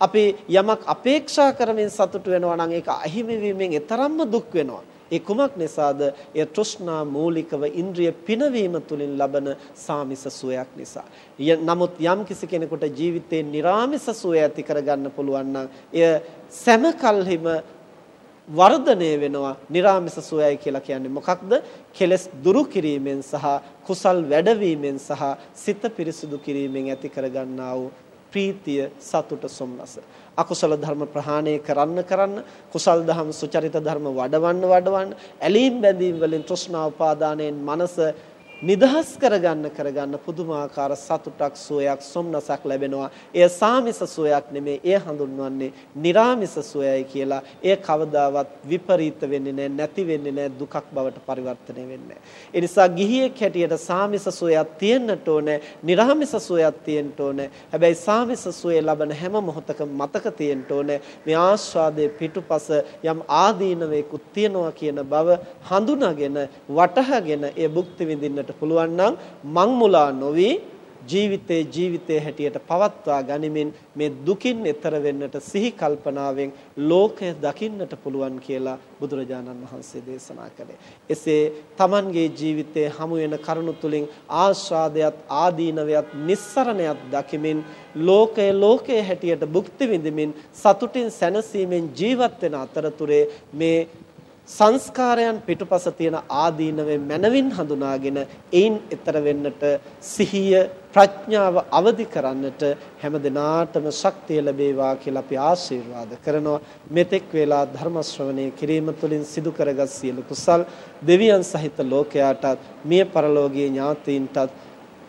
අපි යමක් අපේක්ෂා කරමින් සතුටු වෙනවා නම් ඒක අහිමි වීමෙන් එතරම්ම දුක් වෙනවා. ඒ කුමක් නිසාද? ඒ තෘෂ්ණා මූලිකව ඉන්ද්‍රිය පිනවීම තුලින් ලබන සාමිස සුවයක් නිසා. නමුත් යම් කිසි කෙනෙකුට ජීවිතේ නිර්ාමිස සුවය ඇති කරගන්න පුළුවන් නම් එය සෑම කල්හිම වර්ධනය වෙනවා නිර්ාමිස සෝයයි කියලා කියන්නේ. මොකක්ද? කෙලස් දුරු කිරීමෙන් සහ කුසල් වැඩවීමෙන් සහ සිත පිරිසුදු කිරීමෙන් ඇති කරගන්නා වූ ප්‍රීතිය සතුට සොම්නස. අකුසල ධර්ම ප්‍රහාණය කරන්න කරන්න කුසල් දහම් සුචරිත ධර්ම වඩවන්න වඩවන්න ඇලීම් බැඳීම් වලින් තෘෂ්ණා උපාදානයෙන් මනස නිදහස් කරගන්න කරගන්න පුදුමාකාර සතුටක් සුවයක් සොම්නසක් ලැබෙනවා. එය සාමිස සුවයක් නෙමෙයි. එය හඳුන්වන්නේ निराමිස සුවයයි කියලා. එය කවදාවත් විපරීත වෙන්නේ නැහැ, නැති වෙන්නේ නැහැ, දුකක් බවට පරිවර්තනය වෙන්නේ නැහැ. ඒ නිසා ගිහියෙක් හැටියට සාමිස සුවයක් තියෙන්නට ඕනේ, निराමිස සුවයක් තියෙන්න ඕනේ. හැබැයි සාමිස සුවේ ලබන හැම මොහොතකම මතක තියෙන්න ඕනේ මේ ආස්වාදයේ පිටුපස යම් ආදීනවයක් තියෙනවා කියන බව හඳුනාගෙන වටහාගෙන ඒ භුක්ති විඳින්න විඳින්නට පුළුවන් නම් මං මුලා නොවි ජීවිතේ ජීවිතේ හැටියට පවත්වා ගනිමින් මේ දුකින් එතර වෙන්නට සිහි කල්පනාවෙන් ලෝකය දකින්නට පුළුවන් කියලා බුදුරජාණන් වහන්සේ දේශනා කළේ. එසේ Tamanගේ ජීවිතයේ හමු වෙන කරුණු තුලින් ආස්වාදයක් ආදීනවයක් නිස්සරණයක් දකිමින් ලෝකය ලෝකයේ හැටියට භුක්ති විඳිමින් සතුටින් සැනසීමෙන් ජීවත් වෙන අතරතුරේ මේ සංස්කාරයන් පිටුපස තියෙන ආදීනවේ මනවින් හඳුනාගෙන එයින් එතර වෙන්නට සිහිය ප්‍රඥාව අවදි කරන්නට හැම දිනාටම ශක්තිය ලැබේවා කියලා අපි ආශිර්වාද කරනවා. මෙතෙක් වේලා ධර්ම ශ්‍රවණය කිරීම තුළින් සිදු කරගත් සියලු කුසල් දෙවියන් සහිත ලෝකයාටත් මිය පරලෝකීය ඥාතීන්ටත්